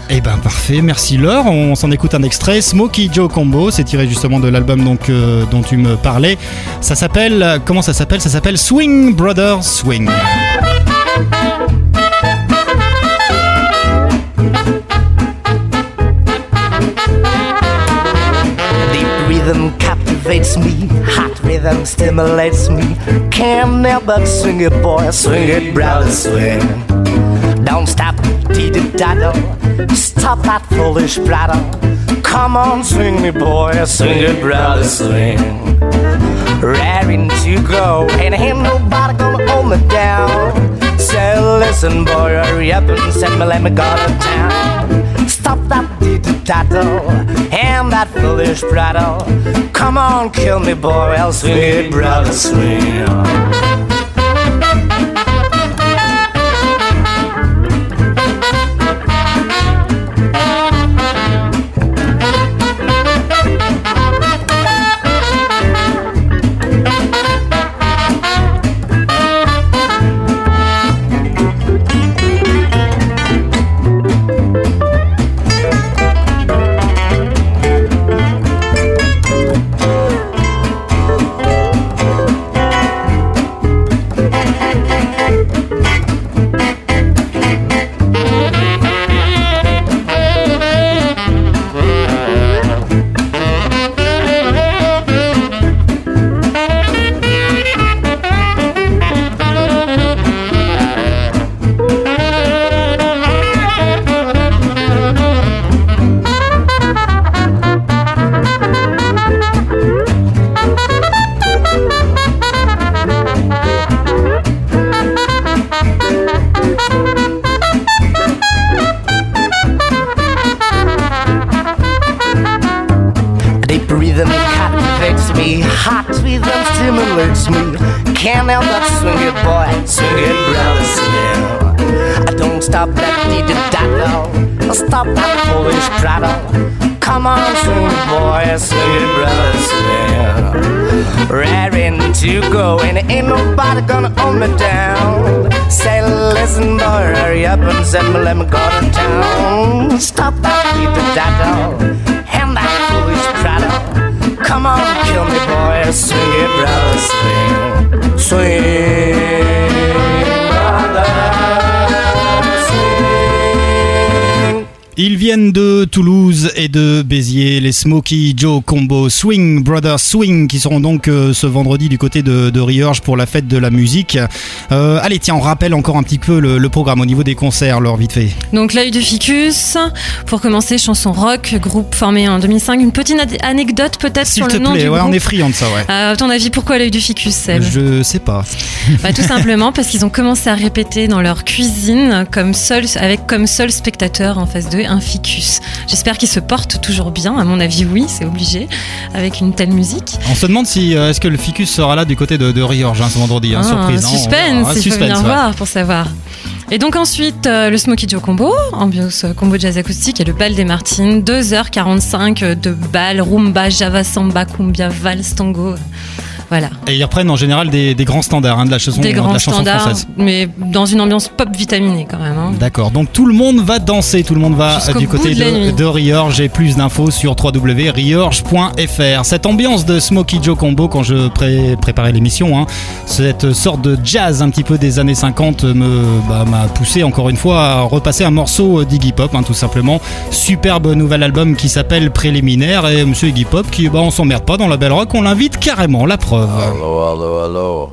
Eh ben parfait, merci Laure. On s'en écoute un extrait. Smokey Joe Combo, c'est tiré justement de l'album donc euh, dont tu me parlais. Ça s'appelle comment ça s'appelle? Ça s'appelle Swing Brothers Swing. Deep rhythm captivates me, hot rhythm stimulates me. Can't never swing it, boy, swing it, brother, swing. Don't stop, dee da da Stop that foolish bladder. Come on, swing me, boy, swing it, brother, swing. Raring to go, and ain't nobody gonna hold me down. So listen, boy, hurry up and send me, let me go to town. Stop that tattle and that foolish prattle. Come on, kill me, boy, I'll swing it, brother, swing. Nobody gonna hold me down. Say, listen, boy, hurry up and send me, let me go to town. Stop that needed daddle, and that foolish prattle. Come on, kill me, boy. Swing it, brother, swing. Swing, brother, Ils viennent de Toulouse et de Béziers, les Smoky Joe Combo Swing Brothers Swing, qui seront donc euh, ce vendredi du côté de, de Riorges pour la fête de la musique. Euh, allez, tiens, on rappelle encore un petit peu le, le programme au niveau des concerts, leur vite fait. Donc l'œil de ficus, pour commencer, chanson rock, groupe formé en 2005. Une petite anecdote peut-être sur te le nom plaît, du ouais, groupe. on est friand de ça, ouais. Euh, à ton avis, pourquoi l'œil du ficus, Seb? Je sais pas. Bah, Tout simplement parce qu'ils ont commencé à répéter dans leur cuisine comme seul, avec comme seul spectateur en face d'eux un ficus. J'espère qu'ils se portent toujours bien. À mon avis, oui, c'est obligé avec une telle musique. On se demande si euh, est-ce que le ficus sera là du côté de, de Riorges hein, ce vendredi. hein, Ah, surprise. hein, on suspense. Ah, il faut ouais. voir pour savoir. Et donc ensuite, euh, le Smoky Joe Combo, ambiance euh, combo jazz acoustique et le bal des Martines. 2h45 de bal, rumba, java, samba, cumbia, valse, tango. Voilà. Et ils reprennent en général des, des grands standards hein, de la chanson, Des de grands la chanson standards, française. mais dans une ambiance pop vitaminée quand même. hein. D'accord, donc tout le monde va danser, tout le monde va du côté de de, de Riorges. J'ai plus d'infos sur www.riorges.fr. Cette ambiance de Smoky Joe Combo, quand je pré- préparais l'émission, hein, cette sorte de jazz un petit peu des années 50 me bah, m'a poussé encore une fois à repasser un morceau d'Iggy Pop, tout simplement. Superbe nouvel album qui s'appelle Préliminaire et Monsieur Iggy Pop qui, bah, on s'emmerde pas dans la belle rock, on l'invite carrément, la preuve. Allô, hello, allô.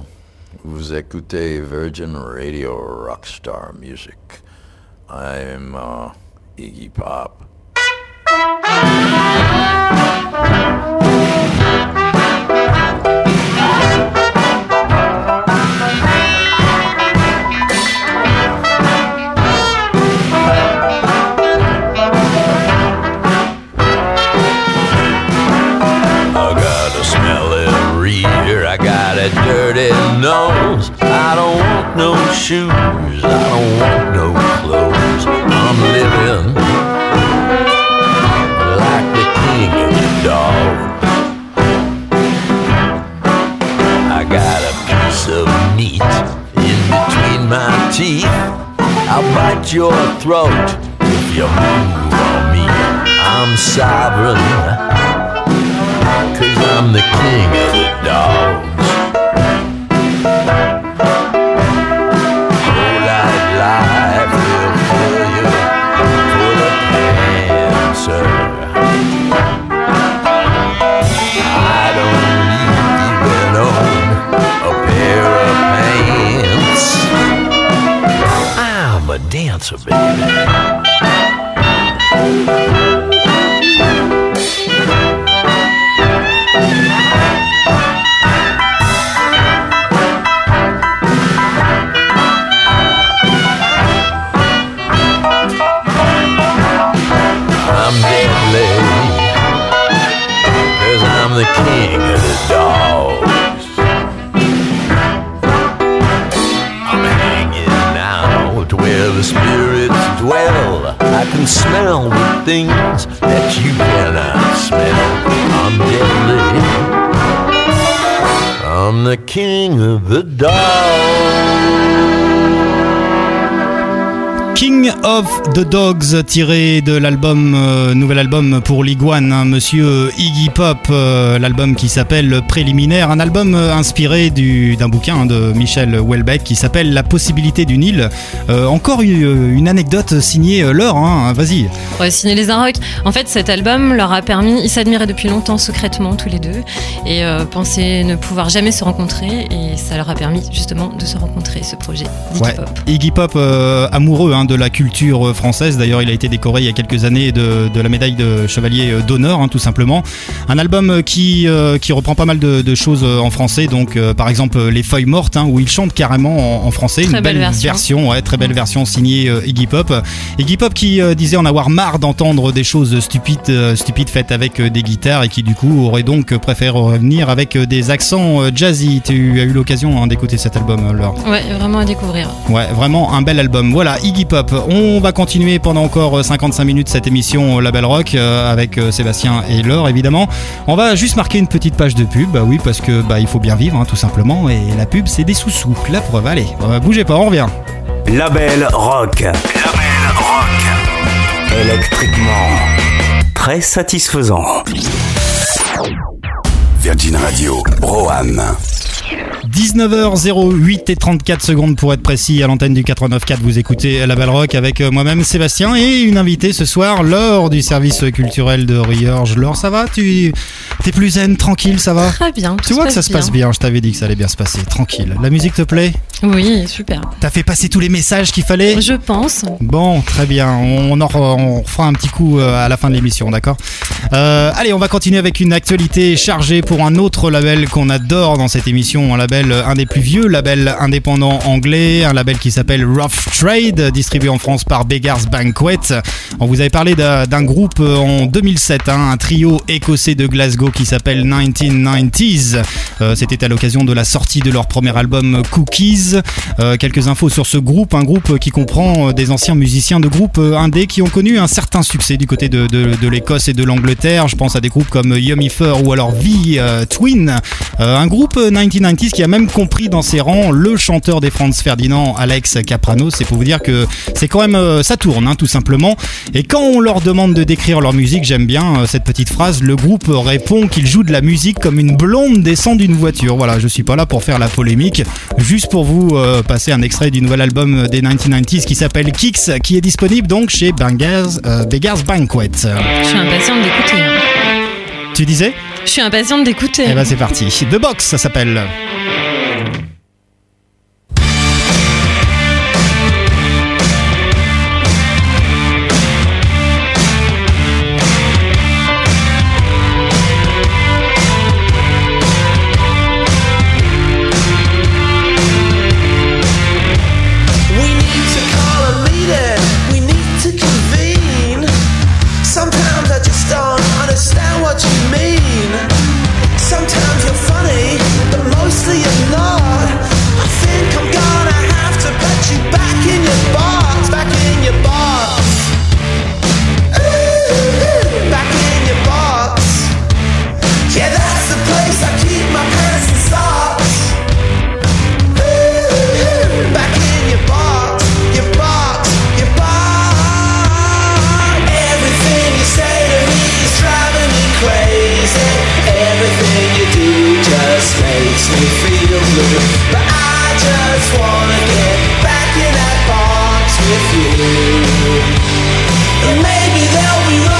Vous écoutez Virgin Radio Rockstar Music. I'm uh, Iggy Pop. Want no shoes, I don't want no clothes. I'm living like the king of the dogs. I got a piece of meat in between my teeth. I'll bite your throat if you move on me. I'm sovereign. Cause I'm the king of the dogs. Smell the things that you cannot smell. I'm deadly. I'm the king of the dogs. King of the Dogs, tiré de l'album, euh, nouvel album pour l'Iguane, hein, monsieur Iggy Pop, euh, l'album qui s'appelle Préliminaire, un album euh, inspiré du- d'un bouquin hein, de Michel Houellebecq qui s'appelle La possibilité d'une île. Euh, encore une, une anecdote signée Laure, hein, vas-y. Ouais, signer les Inrocks. En fait, cet album leur a permis, ils s'admiraient depuis longtemps secrètement tous les deux et pensaient ne pouvoir jamais se rencontrer et ça leur a permis justement de se rencontrer ce projet d'Iggy Ouais. Pop. Iggy Pop, amoureux hein, de la culture française. D'ailleurs, il a été décoré il y a quelques années de, de la médaille de chevalier d'honneur, hein, tout simplement. Un album qui, euh, qui reprend pas mal de, de choses en français. Donc, euh, par exemple, Les Feuilles Mortes, hein, où il chante carrément en, en français. Très Une belle version. ouais, très belle version signée euh, Iggy Pop. Iggy Pop qui disait en avoir marre d'entendre des choses stupides, stupides faites avec des guitares et qui, du coup, aurait donc préféré revenir avec des accents jazzy. Tu as eu l'occasion hein, d'écouter cet album, Laure Ouais, vraiment à découvrir. Ouais, vraiment un bel album. Voilà, Iggy On va continuer pendant encore euh, 55 minutes cette émission euh, Label Rock euh, avec euh, Sébastien et Laure évidemment. On va juste marquer une petite page de pub, bah oui, parce que bah il faut bien vivre hein, tout simplement et la pub c'est des sous-sous. La preuve, allez, euh, bougez pas, on revient. Label Rock. Label Rock. Électriquement. Très satisfaisant. Virgin Radio, Broham. 19h08 et 34 secondes pour être précis à l'antenne du 89.4 vous écoutez La Belle Rock avec euh, moi-même Sébastien et une invitée ce soir Laure du service culturel de Riorge. Laure ça va? Tu t'es plus zen tranquille ça va? Très bien. tu vois que ça se passe bien. je t'avais dit que ça allait bien se passer. Tranquille. La musique te plaît? Oui, super. t'as fait passer tous les messages qu'il fallait? Je pense. Bon, très bien. On en re- on fera un petit coup euh, à la fin de l'émission, d'accord? Euh, Allez, on va continuer avec une actualité chargée pour un autre label qu'on adore dans cette émission, un label, un des plus vieux labels indépendants anglais, un label qui s'appelle Rough Trade, distribué en France par Beggars Banquet. On vous avait parlé d'un groupe euh, en 2007, hein, un trio écossais de Glasgow qui s'appelle 1990s. Euh, C'était à l'occasion de la sortie de leur premier album Cookies. Euh, quelques infos sur ce groupe, un groupe qui comprend des anciens musiciens de groupes indés qui ont connu un certain succès du côté de, l'Écosse et de l'Angleterre. Je pense à des groupes comme Yummy Fur ou alors V Twin. Un groupe euh, 1990s qui a même compris dans ses rangs le chanteur des Franz Ferdinand, Alex Caprano. C'est pour vous dire que c'est quand même euh, ça tourne, hein, tout simplement. Et quand on leur demande de décrire leur musique, j'aime bien euh, cette petite phrase. Le groupe répond qu'il joue de la musique comme une blonde descend d'une voiture. Voilà, je suis pas là pour faire la polémique, juste pour vous euh, passer un extrait du nouvel album des 1990s qui s'appelle Kicks, qui est disponible donc chez Bangers, Beggars Banquet. Je suis impatiente d'écouter. Tu disais Je suis impatiente d'écouter. Eh ben c'est parti. The Box, ça s'appelle. But I just wanna get back in that box with you. And maybe there'll be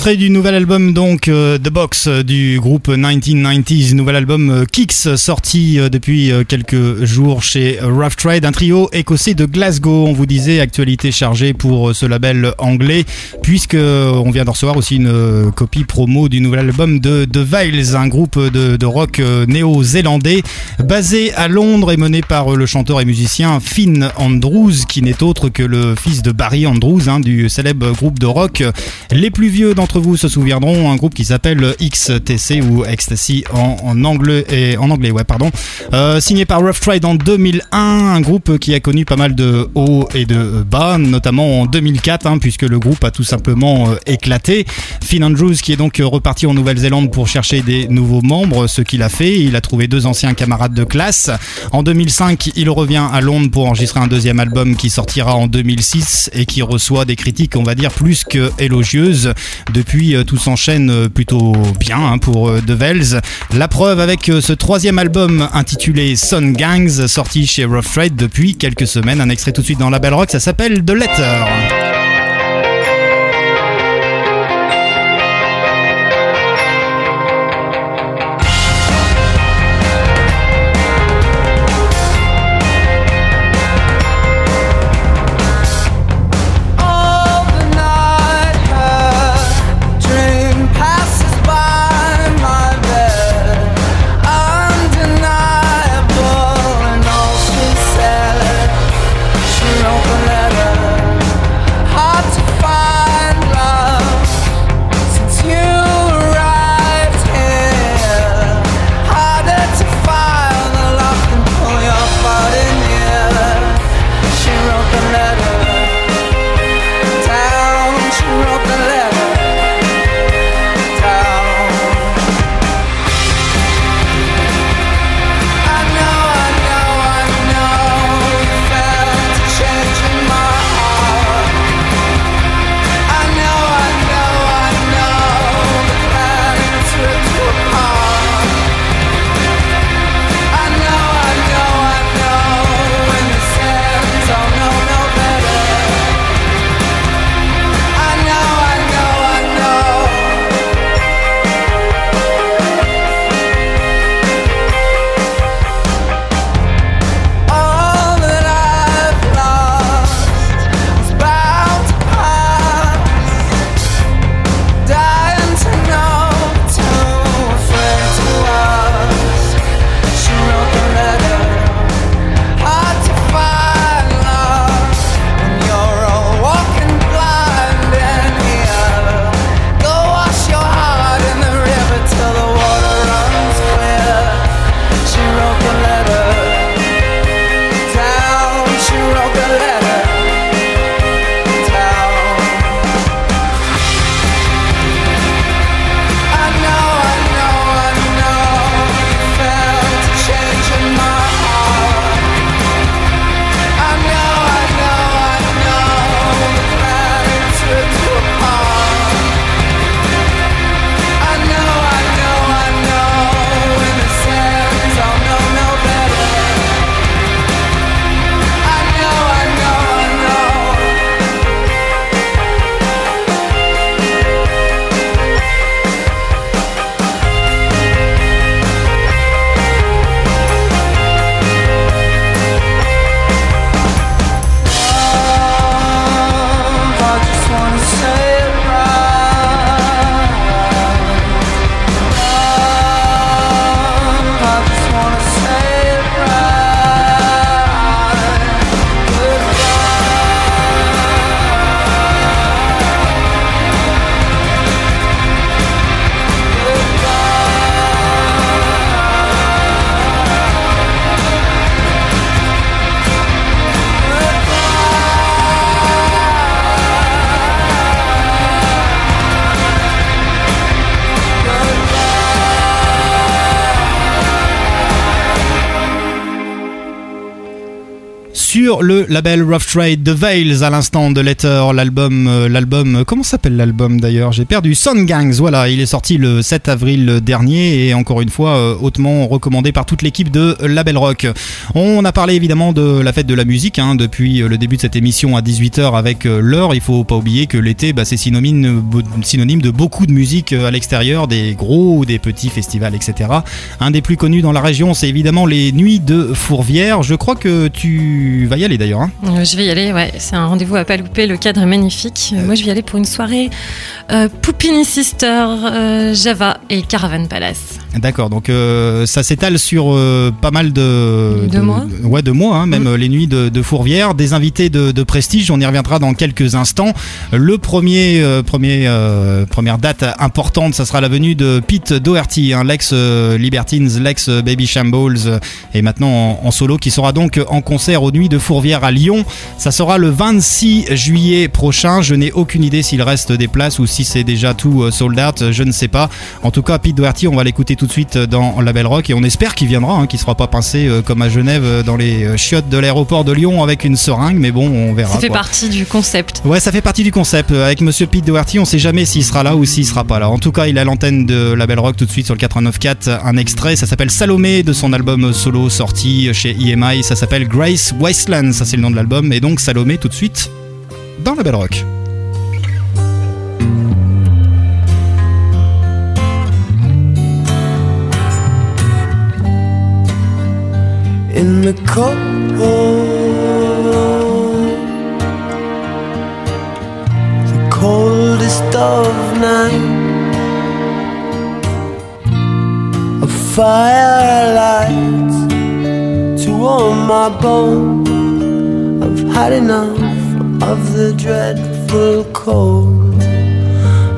extrait du nouvel album donc euh, The Box euh, du groupe 1990s, nouvel album euh, Kicks sorti depuis quelques jours chez Rough Trade, un trio écossais de Glasgow. On vous disait actualité chargée pour ce label anglais puisque on vient de recevoir aussi une copie promo du nouvel album de The Viles, un groupe de, rock néo-zélandais basé à Londres et mené par le chanteur et musicien Finn Andrews qui n'est autre que le fils de Barry Andrews hein, du célèbre groupe de rock. Les plus vieux d'entre vous se souviendront un groupe qui s'appelle XTC ou Ecstasy en, anglais et en anglais ouais pardon. Euh, signé par Rough Trade en 2001 un groupe qui a connu pas mal de hauts et de bas notamment en 2004 hein, puisque le groupe a tout simplement euh, éclaté. Finn Andrews qui est donc euh, reparti en Nouvelle-Zélande pour chercher des nouveaux membres ce qu'il a fait il a trouvé deux anciens camarades de classe. En 2005 il revient à Londres pour enregistrer un deuxième album qui sortira en 2006 et qui reçoit des critiques on va dire plus que élogieuses depuis, euh, tout s'enchaîne euh, plutôt bien hein, pour euh, The Vels. La preuve avec euh, ce troisième album intitulé Sun Gangs, sorti chez Rough Trade depuis quelques semaines. Un extrait tout de suite dans la Belle Rock, ça s'appelle The Letter. Le label Rough Trade The Veils à l'instant de Letter, l'album, euh, l'album, euh, comment s'appelle l'album d'ailleurs? J'ai perdu. Sun Gangs, voilà, il est sorti le 7 avril dernier et encore une fois euh, hautement recommandé par toute l'équipe de Label Rock. On a parlé évidemment de la fête de la musique hein, depuis le début de cette émission à 18h avec l'heure. Il faut pas oublier que l'été, bah, c'est synonyme, synonyme de beaucoup de musique à l'extérieur, des gros ou des petits festivals, etc. Un des plus connus dans la région, c'est évidemment les Nuits de Fourvière. Je crois que tu vas y aller d'ailleurs. hein. Euh, Je vais y aller, ouais. C'est un rendez-vous à pas louper. Le cadre est magnifique. Euh, Moi, je vais y aller pour une soirée euh, Poupini Sister, euh, Java et Caravan Palace. D'accord, donc euh, ça s'étale sur euh, pas mal de, Deux mois ouais, de mois, hein, même Mm. euh, les nuits de, de Fourvière, des invités de, de prestige. On y reviendra dans quelques instants. Le premier, euh, premier première date importante, ça sera la venue de Pete Doherty, hein, l'ex Libertines, l'ex Baby Shambles, et maintenant en, en solo, qui sera donc en concert aux nuits de Fourvière à Lyon. Ça sera le 26 juillet prochain. Je n'ai aucune idée s'il reste des places ou si c'est déjà tout sold out. Je ne sais pas. En tout cas, Pete Doherty, on va l'écouter tout de suite dans Label Rock et on espère qu'il viendra, hein, qu'il sera pas pincé euh, comme à Genève euh, dans les euh, chiottes de l'aéroport de Lyon avec une seringue. Mais bon, on verra. Ça fait quoi. partie du concept. Ouais, ça fait partie du concept. Avec Monsieur Pete Doherty, on sait jamais s'il sera là ou s'il sera pas là. En tout cas, il a l'antenne de Label Rock tout de suite sur le 89.4. Un extrait, ça s'appelle Salomé de son album solo sorti chez EMI. Ça s'appelle Grace Wasteland, ça c'est le nom de l'album. Et donc Salomé tout de suite dans Label Rock. In the cold. The coldest of night. A firelight to warm my bones. I've had enough of the dreadful cold.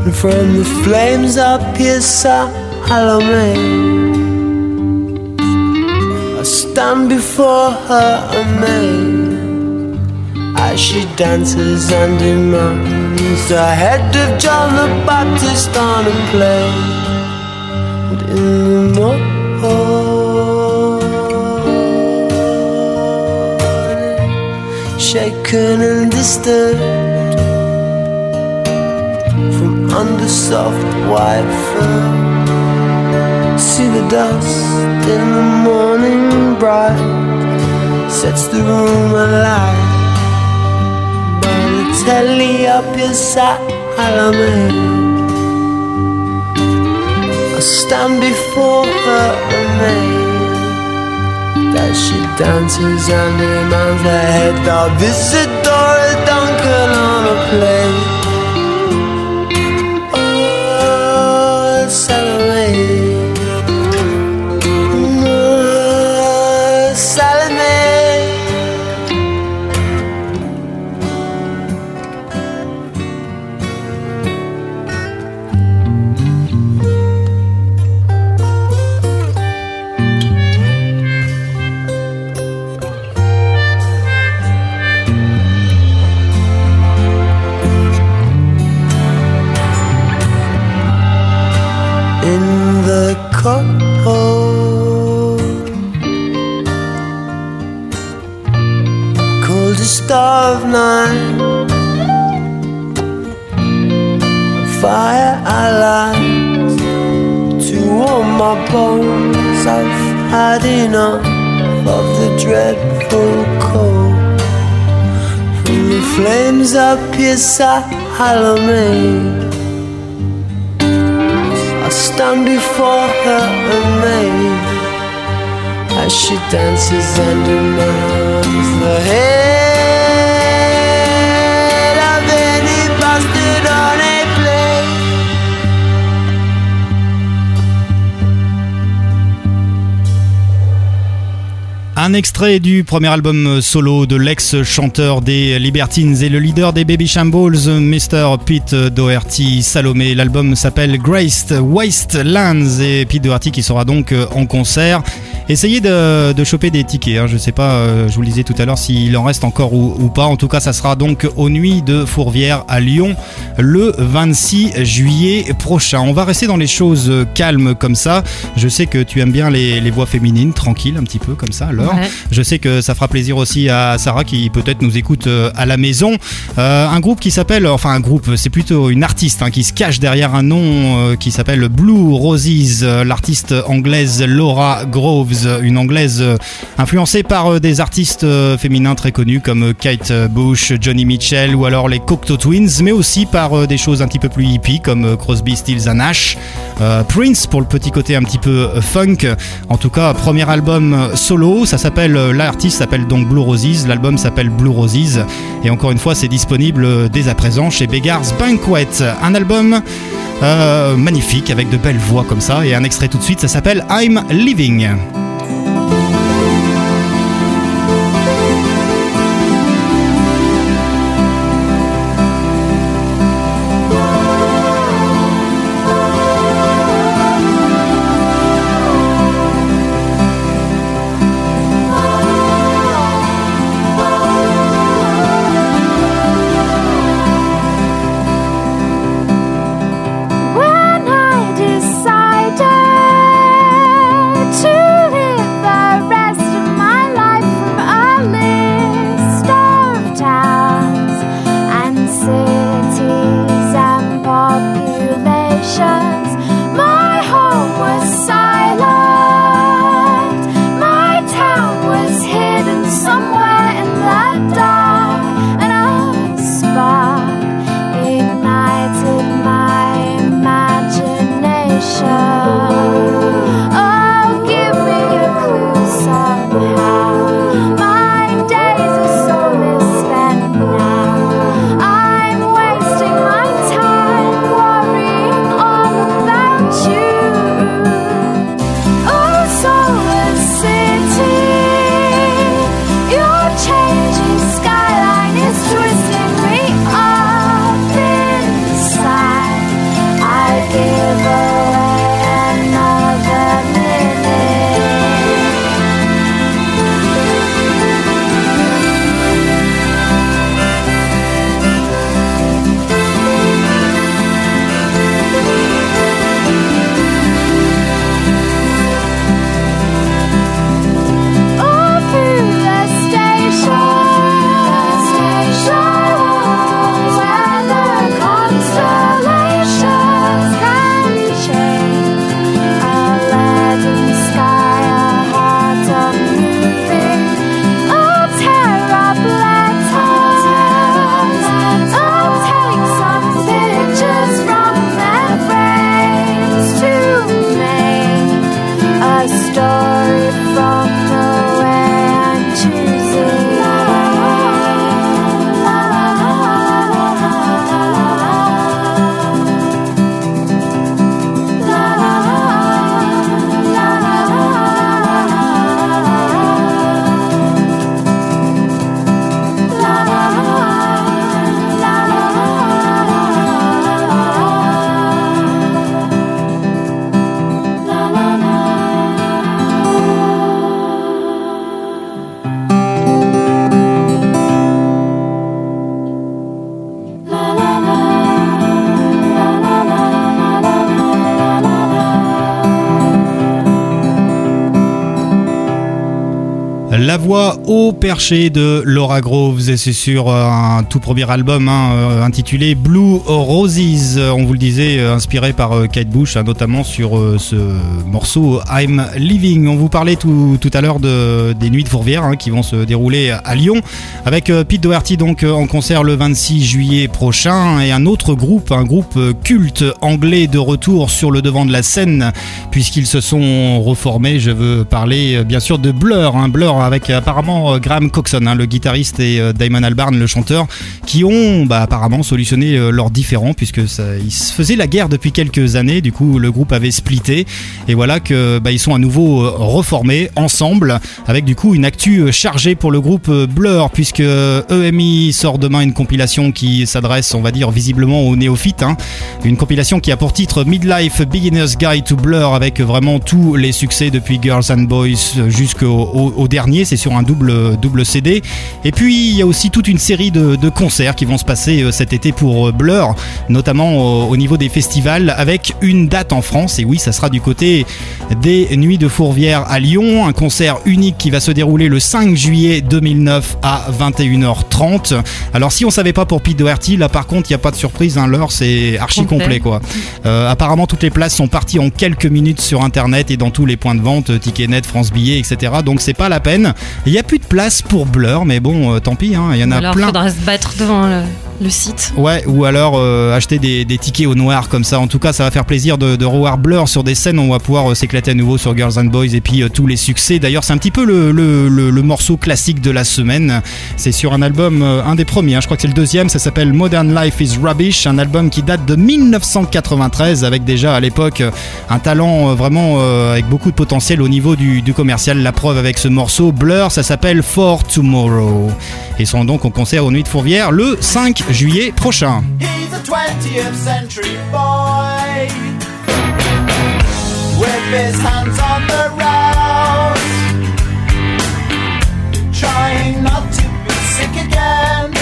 And from the flames up here, Salome. I stand before her amazed as she dances and demands the head of John the Baptist on a plate. And in the morning, shaken and disturbed from under soft white fur. See the dust in the morning bright Sets the room alight. By the telly up inside me I stand before her amazed that she dances and demands the head. Of Isadora Duncan on a plate of night. Fire light to warm my bones. I've had enough of the dreadful cold. From the flames up here, Salome. I stand before her amazed as she dances and demands the head Un extrait du premier album solo de l'ex-chanteur des Libertines et le leader des Baby Shambles, Mr. Pete Doherty Salomé. L'album s'appelle Graced Wastelands et Pete Doherty qui sera donc en concert. Essayez de, choper des tickets. hein. Je sais pas, euh, je vous le disais tout à l'heure s'il en reste encore ou, pas. En tout cas, ça sera donc aux nuits de Fourvière à Lyon le 26 juillet prochain. On va rester dans les choses calmes comme ça. Je sais que tu aimes bien les, les voix féminines, tranquilles un petit peu comme ça. Alors, Ouais. Je sais que ça fera plaisir aussi à Sarah qui peut-être nous écoute euh, à la maison. Euh, un groupe qui s'appelle, enfin un groupe, c'est plutôt une artiste hein, qui se cache derrière un nom euh, qui s'appelle Blue Roses. L'artiste anglaise Laura Groves, une anglaise influencée par des artistes féminins très connus comme Kate Bush, Johnny Mitchell ou alors les Cocteau Twins, mais aussi par des choses un petit peu plus hippies comme Crosby, Stills and Nash, euh, Prince pour le petit côté un petit peu funk. En tout cas, premier album solo, ça euh, l'artiste s'appelle donc Blue Roses, l'album s'appelle Blue Roses, et encore une fois, c'est disponible euh, dès à présent chez Beggars Banquet. Un album euh, magnifique avec de belles voix comme ça, et un extrait tout de suite, ça s'appelle I'm Living. Au perché de Laura Groves, et c'est sur euh, un tout premier album hein, euh, intitulé Blue Roses. Euh, On vous le disait, inspiré par Kate Bush, hein, notamment sur ce morceau I'm Living. On vous parlait tout, tout à l'heure de, des Nuits de Fourvière hein, qui vont se dérouler à Lyon, avec Pete Doherty donc en concert le 26 juillet prochain, et un autre groupe, un groupe culte anglais de retour sur le devant de la scène, puisqu'ils se sont reformés. Je veux parler bien sûr de Blur, hein, Blur avec apparemment euh, Graham Coxon, hein, le guitariste, et euh, Damon Albarn, le chanteur, qui ont bah, apparemment solutionné euh, leurs différends, puisque ils se faisaient la guerre depuis quelques années. Du coup, le groupe avait splitté, et voilà que bah, sont à nouveau reformés ensemble, avec du coup une actu chargée pour le groupe Blur, puisque EMI sort demain une compilation qui s'adresse, on va dire, visiblement aux néophytes. hein. Une compilation qui a pour titre Midlife Beginner's Guide to Blur, avec vraiment tous les succès depuis Girls and Boys jusqu'au au- au dernier. c'est sur un double, double CD. Et puis il y a aussi toute une série de, de concerts qui vont se passer euh, cet été pour euh, Blur, notamment au, au niveau des festivals, avec une date en France. Et oui, ça sera du côté des Nuits de Fourvière à Lyon, un concert unique qui va se dérouler le 5 juillet 2009 à 21h30. Alors si on savait pas pour Pete Doherty, là par contre il n'y a pas de surprise, hein, l'heure c'est archi Complet. complet quoi. Euh, apparemment toutes les places sont parties en quelques minutes sur internet et dans tous les points de vente, euh, Ticketnet, France Billets, etc. Donc c'est pas la peine. Il n'y a plus de place pour Blur, mais bon, euh, tant pis, hein, il y en a Alors, plein. faudra se battre devant le, le site. Ouais, ou alors euh, acheter des, des tickets au noir comme ça. En tout cas, ça va faire plaisir de, de revoir Blur sur des scènes. On va pouvoir euh, s'éclater à nouveau sur Girls and Boys et puis euh, tous les succès. D'ailleurs, c'est un petit peu le, le- le- morceau classique de la semaine. C'est sur un album, euh, un des premiers, hein, je crois que c'est le deuxième. Ça s'appelle Modern Life is Rubbish, un album qui date de 1993 avec déjà à l'époque euh, un talent euh, vraiment euh, avec beaucoup de potentiel au niveau du, du commercial. La preuve avec ce morceau Blur, ça s'appelle For Tomorrow. Et sont donc en concert aux Nuits de Fourvière le 5 juillet prochain. He's a 20th century boy with his hands on the rails, trying not to be sick again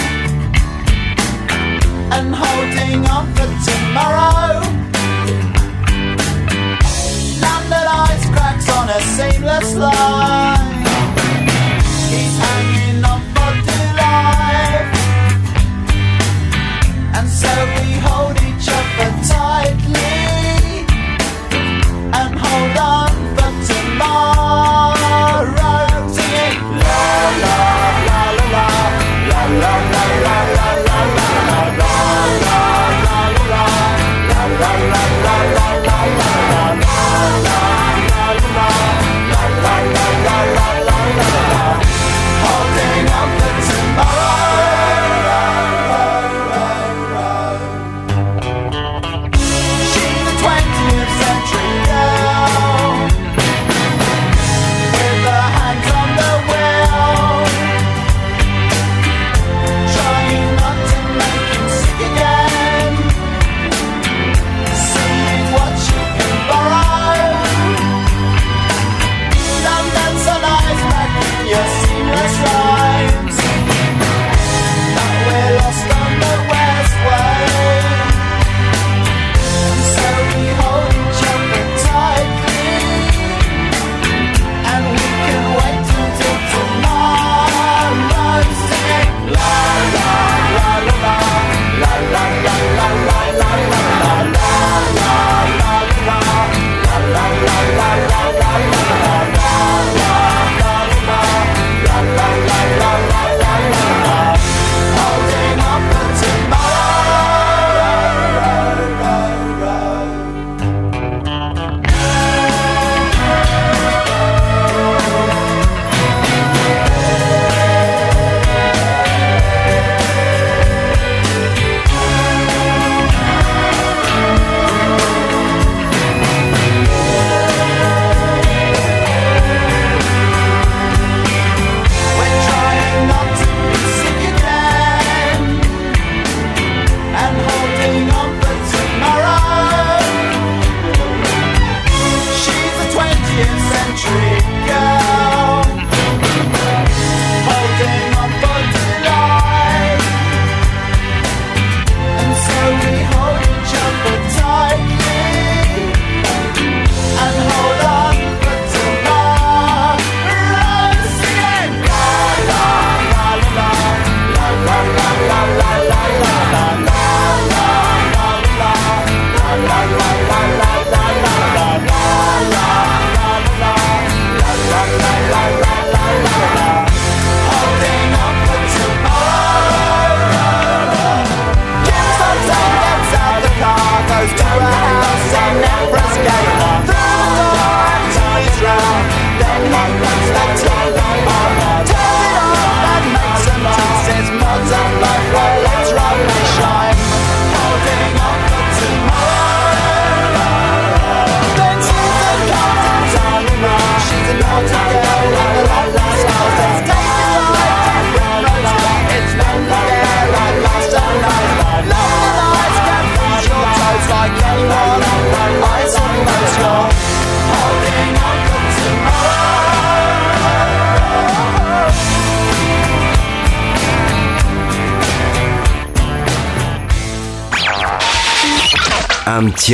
and holding on for tomorrow. Landed ice cracks on a seamless line.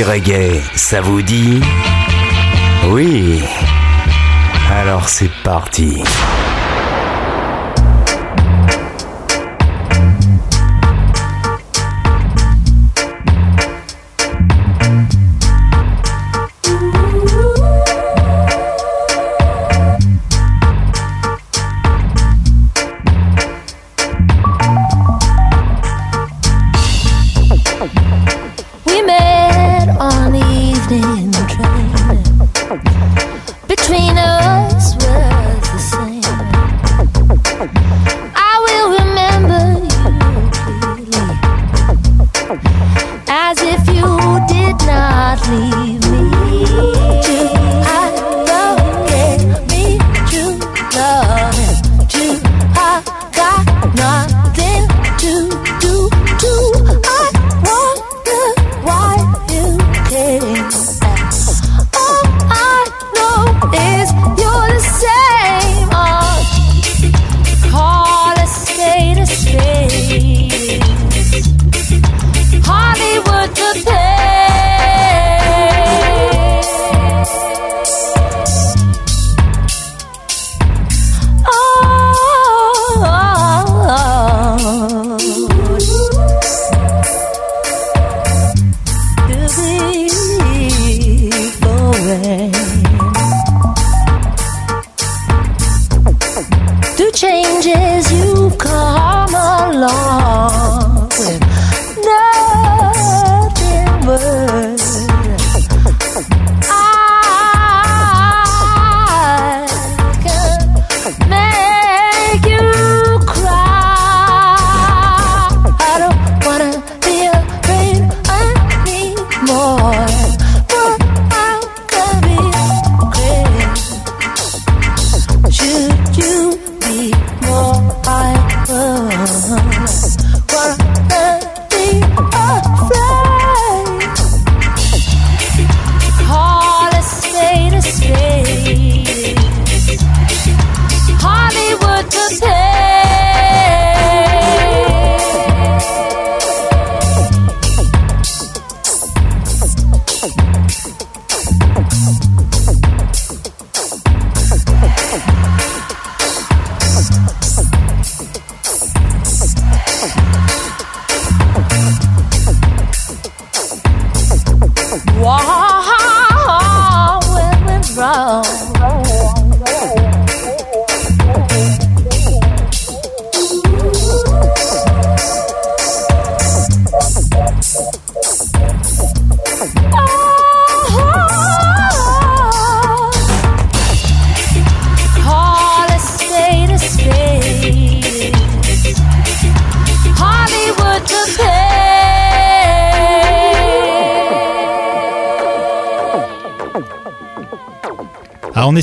Reggae, ça vous dit? Oui. Alors c'est parti. me know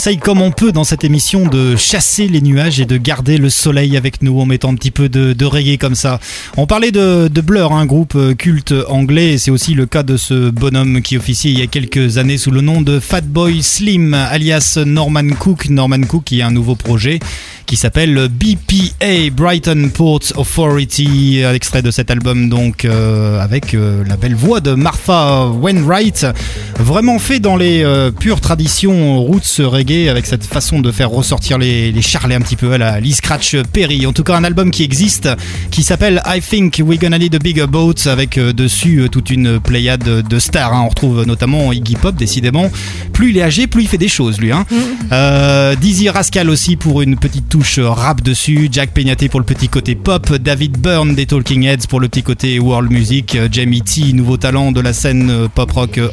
essaye comme on peut dans cette émission de chasser les nuages et de garder le soleil avec nous en mettant un petit peu de, de comme ça. On parlait de, Blur, un groupe euh, culte anglais, et c'est aussi le cas de ce bonhomme qui officiait il y a quelques années sous le nom de Fatboy Slim, alias Norman Cook. Norman Cook qui a un nouveau projet qui s'appelle BPA, Brighton Port Authority, un extrait de cet album donc euh, avec euh, la belle voix de Martha Wainwright, vraiment fait dans les euh, pures traditions roots reggae avec cette façon de faire ressortir les, les charlets un petit peu à la Lee Scratch Perry. En tout cas un album qui existe, qui s'appelle I Think We're Gonna Need a Bigger Boat avec euh, dessus euh, toute une pléiade de stars. hein. On retrouve notamment Iggy Pop décidément. Plus il est âgé, plus il fait des choses lui. Hein. Euh, Dizzy Rascal aussi pour une petite touche rap dessus, Jack Peñate pour le petit côté pop, David Byrne des Talking Heads pour le petit côté world music, Jamie T, nouveau talent de la scène pop rock euh,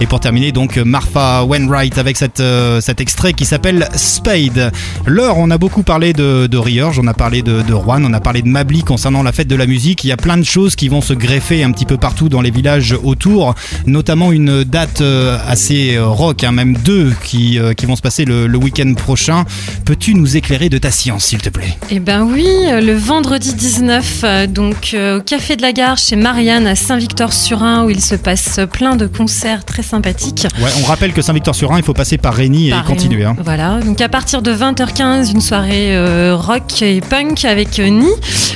et pour terminer donc Martha Wainwright avec euh, cet extrait qui s'appelle Spade. L'heure, on a beaucoup parlé de, de Riorge, on a parlé de, de Rouen, on a parlé de Mably concernant la fête de la musique, il y a plein de choses qui vont se greffer un petit peu partout dans les villages autour, notamment une date euh, assez euh, rock, hein, même deux qui, vont se passer le, week-end prochain. Peux-tu nous éclairer de ta science, s'il te plaît? Eh ben oui, le vendredi 19, euh, donc au Café de la Gare chez Marianne à Saint-Victor-sur-Ain, où il se passe plein de concerts très sympathiques. Ouais, on rappelle que Saint-Victor-sur-Ain, il faut passer par par Rémi et continuer. hein. Voilà, donc à partir de 20h15, une soirée euh, rock et punk avec euh, Ni,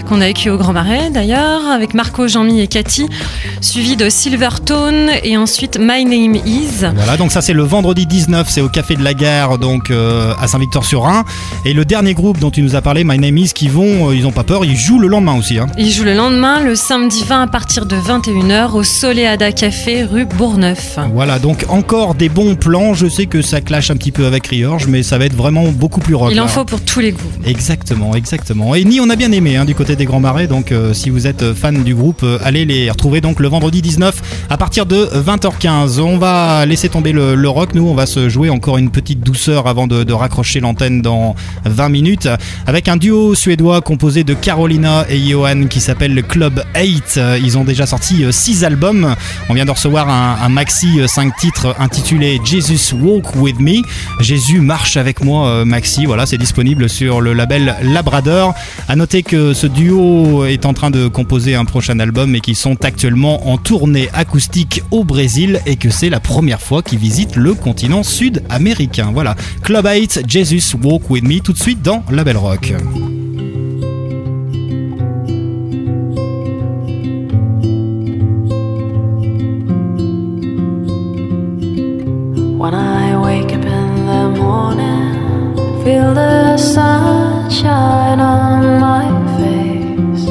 qu'on a accueilli au Grand Marais d'ailleurs, avec Marco, Jean-Mi et Cathy, suivi de Silvertone et ensuite My Name Is. Voilà, donc ça c'est le vendredi 19, c'est au Café de la Gare, donc euh, à Saint-Victor-sur-Rhin. Et le dernier groupe dont tu nous as parlé, My Name Is, qui vont, euh, ils ont pas peur, ils jouent le lendemain aussi. hein. Il joue le lendemain, le samedi 20 à partir de 21h au Soleada Café rue Voilà, donc encore des bons plans. Je sais que ça clash un petit peu avec Riorge, mais ça va être vraiment beaucoup plus rock. Il en là. faut pour tous les goûts. Exactement, exactement. Et Ni, on a bien aimé hein, du côté des Grands Marais. Donc, euh, si vous êtes fan du groupe, euh, allez les retrouver donc le vendredi 19 à partir de 20h15. On va laisser tomber le, le rock. Nous, on va se jouer encore une petite douceur avant de, de raccrocher l'antenne dans 20 minutes avec un duo suédois composé de Carolina et Johan qui s'appelle le Club 8. Euh, Ils ont déjà sorti 6 albums. On vient de recevoir un, un maxi 5 titres intitulé Jesus Walk With Me. Jésus marche avec moi, euh, maxi. Voilà, c'est disponible sur le label Labrador. À noter que ce duo est en train de composer un prochain album et qu'ils sont actuellement en tournée acoustique au Brésil et que c'est la première fois qu'ils visitent le continent sud-américain. Voilà, Club 8, Jesus Walk With Me, tout de suite dans Label Rock. When I wake up in the morning, feel the sunshine on my face.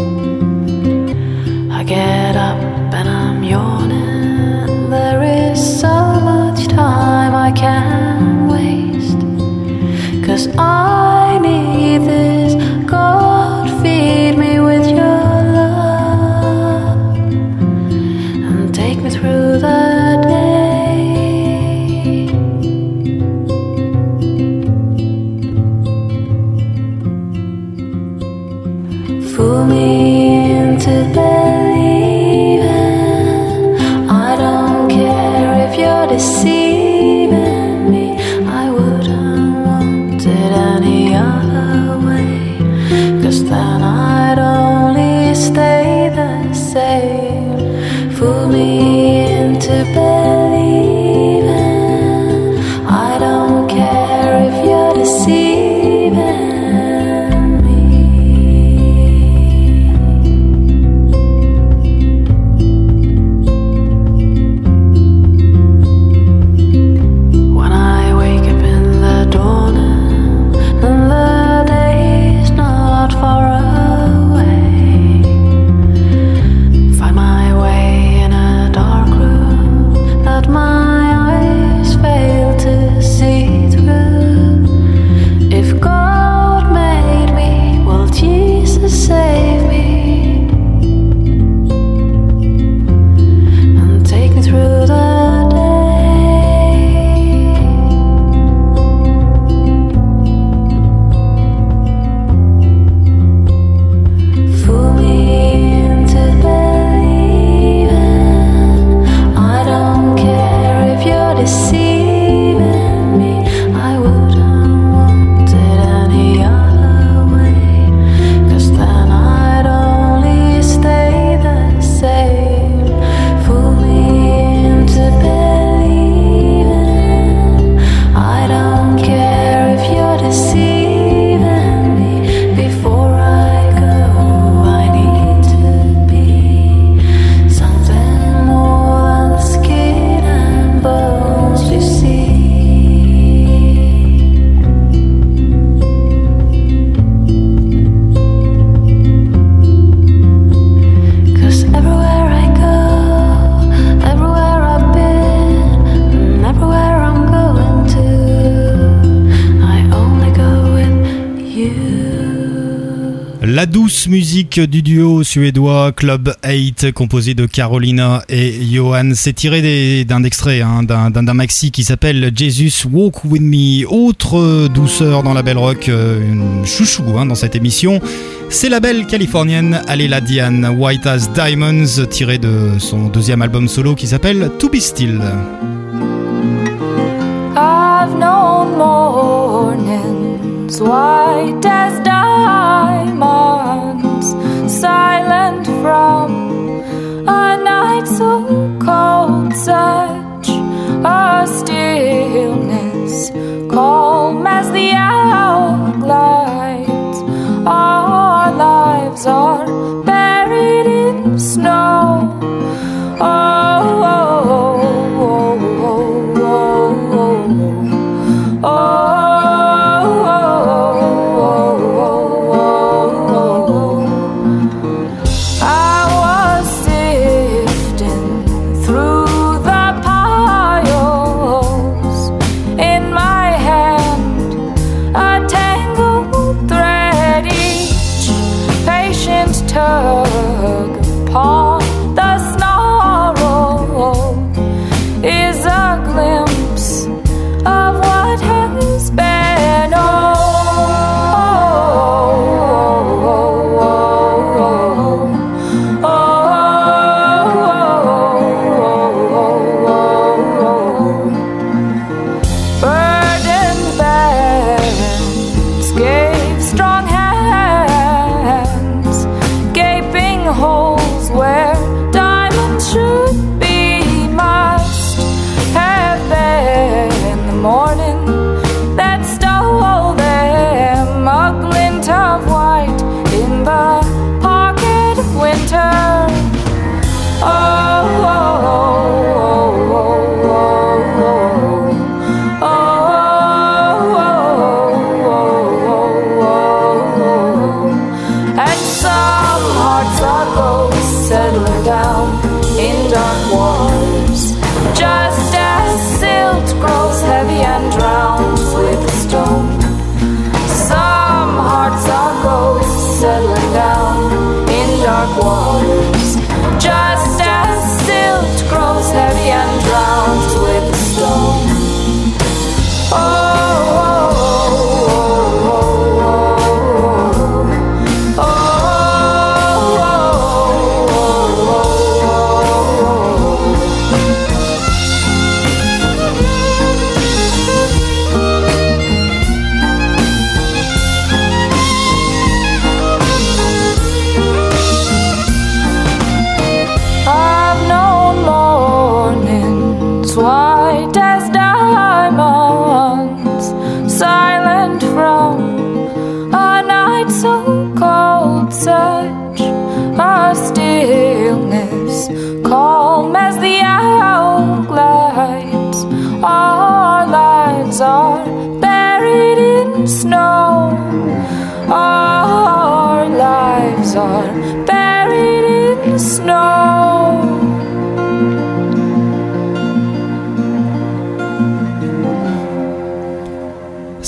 I get up and I'm yawning. There is so much time I can't waste. Cause I du duo suédois Club 8 composé de Carolina et Johan. C'est tiré d'un extrait hein, d'un maxi qui s'appelle Jesus Walk With Me. Autre douceur dans la belle rock, euh, chouchou hein, dans cette émission. C'est la belle californienne Alela Diane, White as Diamonds, tiré de son deuxième album solo qui s'appelle To Be Still.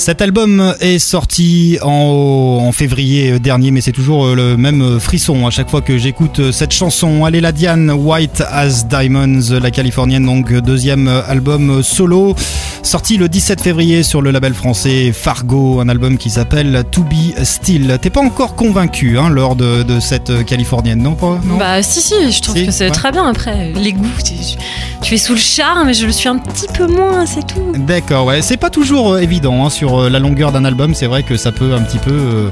Cet album est sorti en, en février dernier, mais c'est toujours le même frisson à chaque fois que j'écoute cette chanson. Allez, la Diane, White as Diamonds, la californienne, donc deuxième album solo, sorti le 17 février sur le label français Fargo, un album qui s'appelle To Be Still. T'es pas encore convaincu hein, lors de, de cette californienne, non, pas, non? Bah si si, je trouve Si, que c'est ouais. très bien après. Les goûts, tu, tu es sous le charme, mais je le suis un petit peu moins, c'est tout. D'accord, ouais. C'est pas toujours euh, évident hein, sur euh, la longueur d'un album. C'est vrai que ça peut un petit peu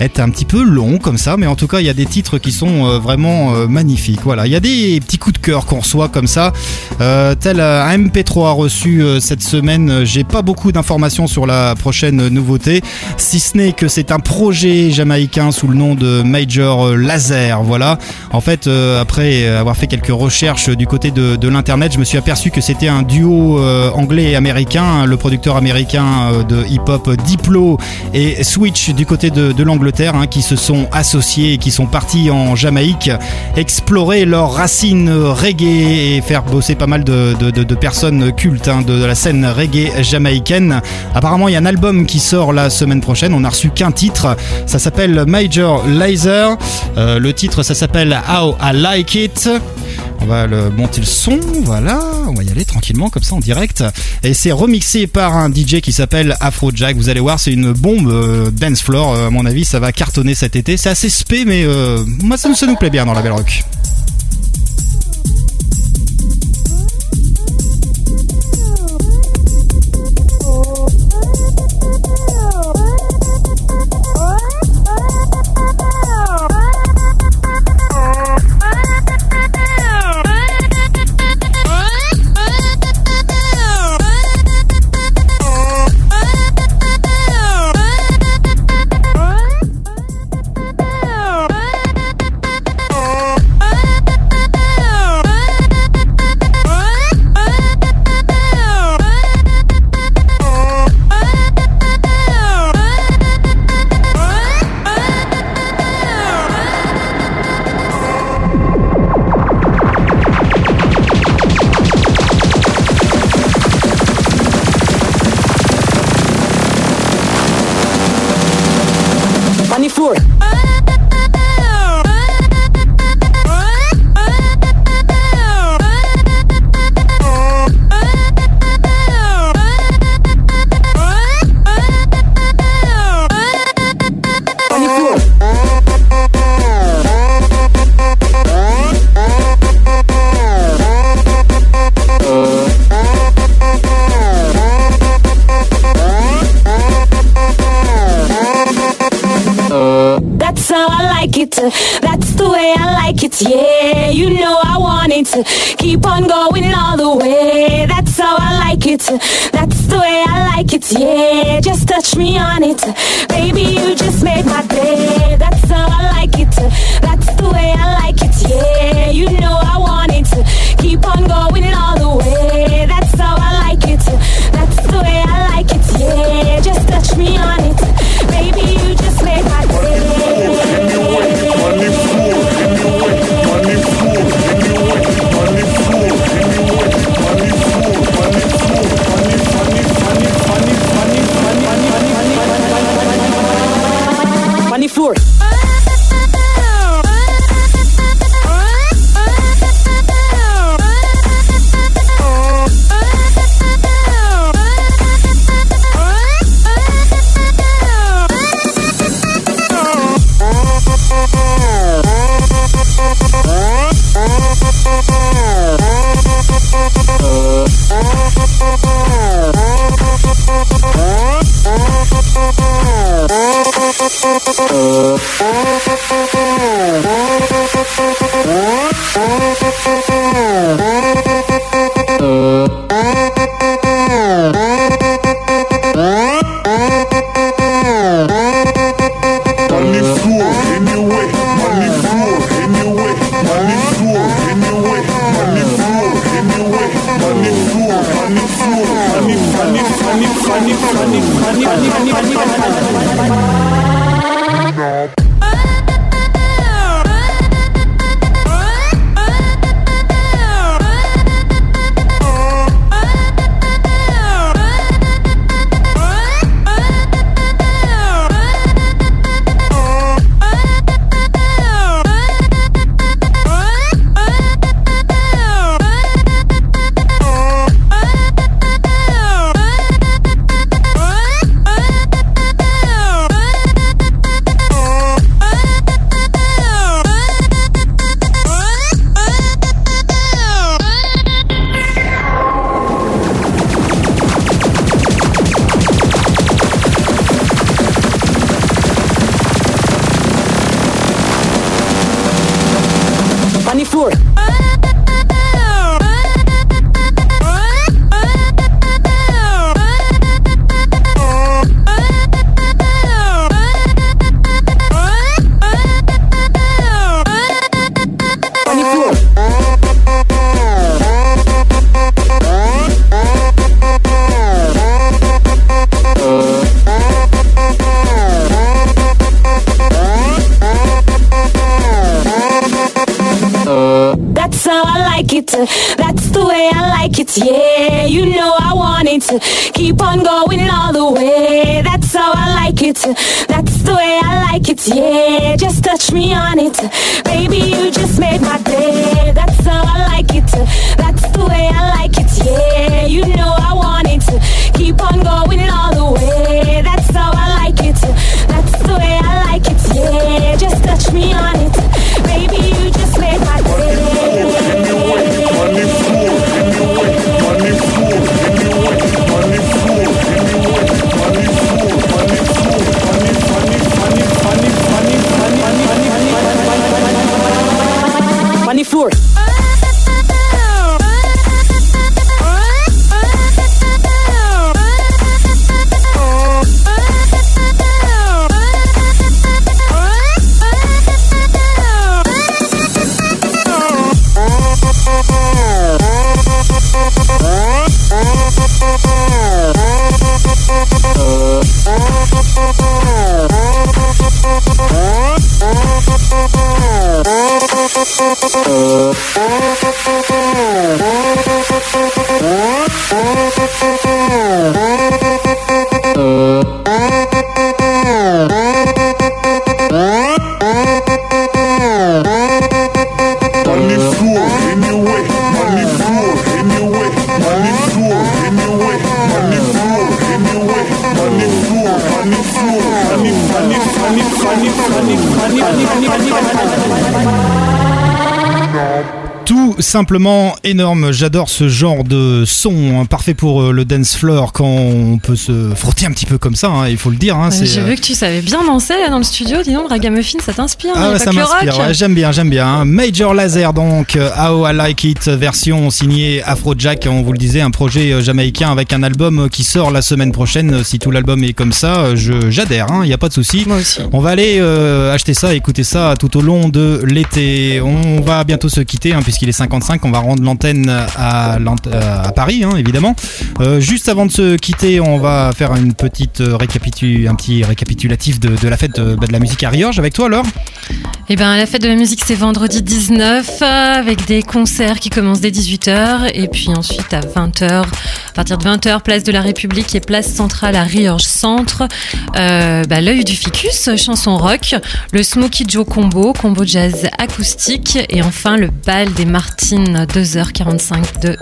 être un petit peu long comme ça, mais en tout cas, il y a des titres qui sont euh, vraiment euh, magnifiques. Voilà, il y a des petits coups de cœur qu'on reçoit comme ça. Euh, tel un MP3 reçu cette semaine. J'ai pas beaucoup d'informations sur la prochaine nouveauté, si ce n'est que c'est un projet jamaïcain sous le nom de Major Laser. Voilà. En fait, après avoir fait quelques recherches du côté de, l'internet, je me suis aperçu que c'était un duo anglais et américain. Le producteur américain de hip-hop Diplo et Switch du côté de, de hein, qui se sont associés et qui sont partis en Jamaïque explorer leurs racines reggae et faire bosser pas mal de, personnes cultes hein, de, de la scène reggae jamaïcaine. Apparemment, il y a un album qui sort la semaine prochaine. On n'a reçu qu'un titre. Ça s'appelle Major Laser. Euh, le titre, ça s'appelle How I Like It. On va le monter le son, voilà, on va y aller tranquillement comme ça en direct. Et c'est remixé par un DJ qui s'appelle Afrojack. Vous allez voir, c'est une bombe euh, dance floor. Euh, à mon avis, ça va cartonner cet été. C'est assez spé, mais euh, moi ça, ça nous plaît bien dans la Belle Rock. That's how I like it. That's the way I like it. Yeah, you know I want it. to Keep on going all the way. That's how I like it. That's the way I like it. Yeah, just touch me on it. Baby, you just made my day. That's how I like it. That's the way I like it. Yeah, you know I want it. Keep on going all the way. That's Oh. Simplement énorme. J'adore ce genre de son, hein, parfait pour euh, le dance floor quand on peut se frotter un petit peu comme ça, hein, il faut le dire. hein, Euh, J'ai euh, vu que tu savais bien danser là dans le studio. Dis donc, Ragamuffin, ça t'inspire. Ah a ouais, ça m'inspire, ouais, j'aime bien, j'aime bien. Major Laser donc, euh, How I Like It, version signée Afrojack, on vous le disait, un projet euh, jamaïcain avec un album euh, qui sort la semaine prochaine. Si tout l'album est comme ça, euh, je, j'adhère, il n'y a pas de souci. Moi aussi. On va aller euh, acheter ça, écouter ça tout au long de l'été. On va bientôt se quitter puisqu'il est 55. On va rendre l'antenne à, euh, Paris, hein, évidemment. Euh, juste avant de se quitter, on va faire euh, un petit récapitulatif de, la fête bah, de la musique à Riorges avec toi, alors. Eh ben, la fête de la musique, c'est vendredi 19 euh, avec des concerts qui commencent dès 18h et puis ensuite à 20h, à partir de 20h, place de la République et place centrale à Riorges Centre. Euh, bah, L'œil du ficus, chanson rock, le Smokey Joe combo, combo jazz acoustique et enfin le bal des Martines, 2h45 de,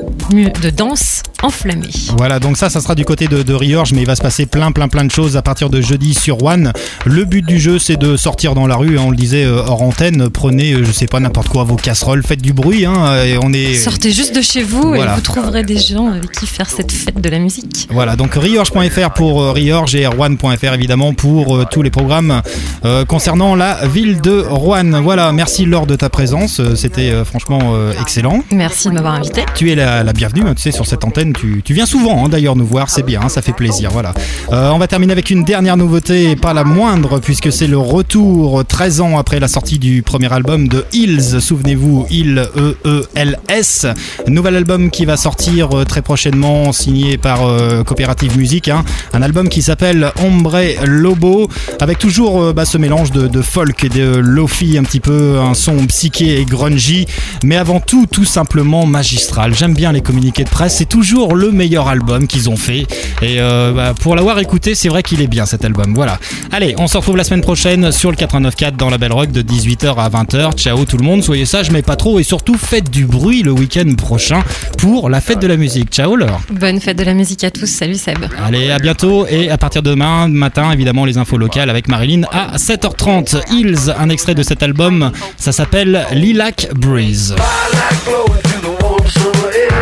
de danse enflammée. Voilà, donc ça, ça sera du côté de, de Riorges, mais il va se passer plein, plein, plein de choses à partir de jeudi sur One. Le but du jeu, c'est de sortir dans la rue. hein, on le disait euh, hors antenne. Prenez, euh, je sais pas, n'importe quoi, vos casseroles, faites du bruit. Hein, et on est. Sortez juste de chez vous Voilà. et vous trouverez des gens avec qui faire cette fête de la musique. Voilà, donc riorge.fr pour euh, Riorge et Rouen.fr évidemment pour euh, tous les programmes euh, concernant la ville de Rouen. Voilà, merci Laure de ta présence, c'était franchement excellent. Merci de m'avoir invité. Tu es la, la bienvenue, tu sais, sur cette antenne. Tu, tu viens souvent hein, d'ailleurs nous voir, c'est bien, hein, ça fait plaisir. Voilà. Euh, on va terminer avec une dernière nouveauté, et pas la moindre, puisque c'est le retour euh, 13 ans après la sortie du premier album de Hills. Souvenez-vous, Hill E-E-L-S. Nouvel album qui va sortir très prochainement, signé par euh, Coopérative Musique. hein. Un album qui s'appelle Ombre Lobo, avec toujours euh, bah, ce mélange de, folk et de lofi, un petit peu, un son psyché et grungy, mais avant tout, tout simplement magistral. J'aime bien les communiqués de presse, c'est toujours le meilleur album qu'ils ont fait. Et euh, bah, pour l'avoir écouté, c'est vrai qu'il est bien cet album. Voilà. Allez, on se retrouve la semaine prochaine sur le 89.4 dans la Belle Rock de 18h à 20h. Ciao tout le monde, soyez sages, mais pas trop, et surtout faites du bruit le week-end prochain pour la fête de la musique. Ciao Laure. Bonne fête de la musique à tous. Salut Seb. Allez, à bientôt et à partir de demain matin, évidemment, les infos locales avec Marilyn à 7h30. Hills, un extrait de cet album, ça s'appelle Lilac Breeze. Lilac blowing through the warm summer air.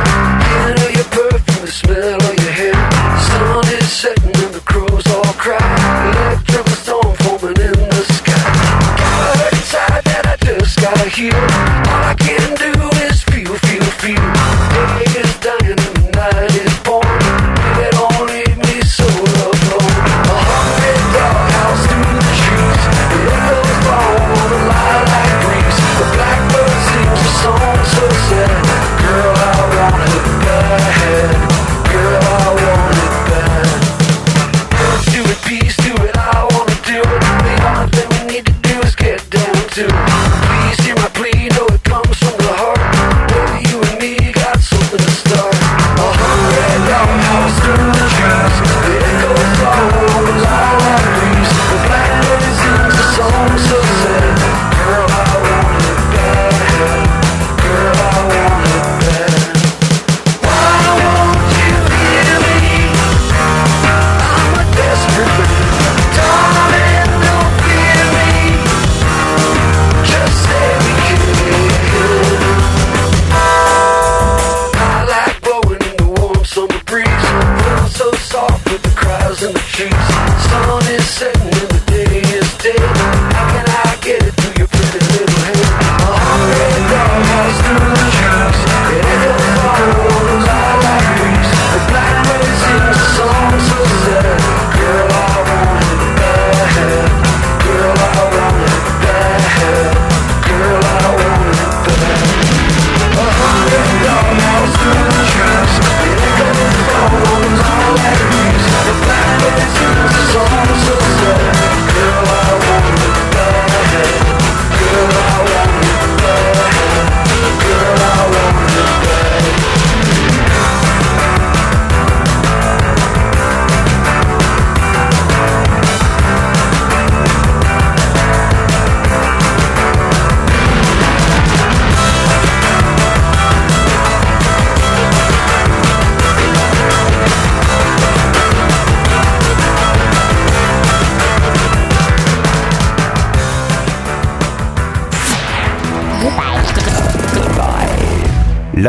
Feeling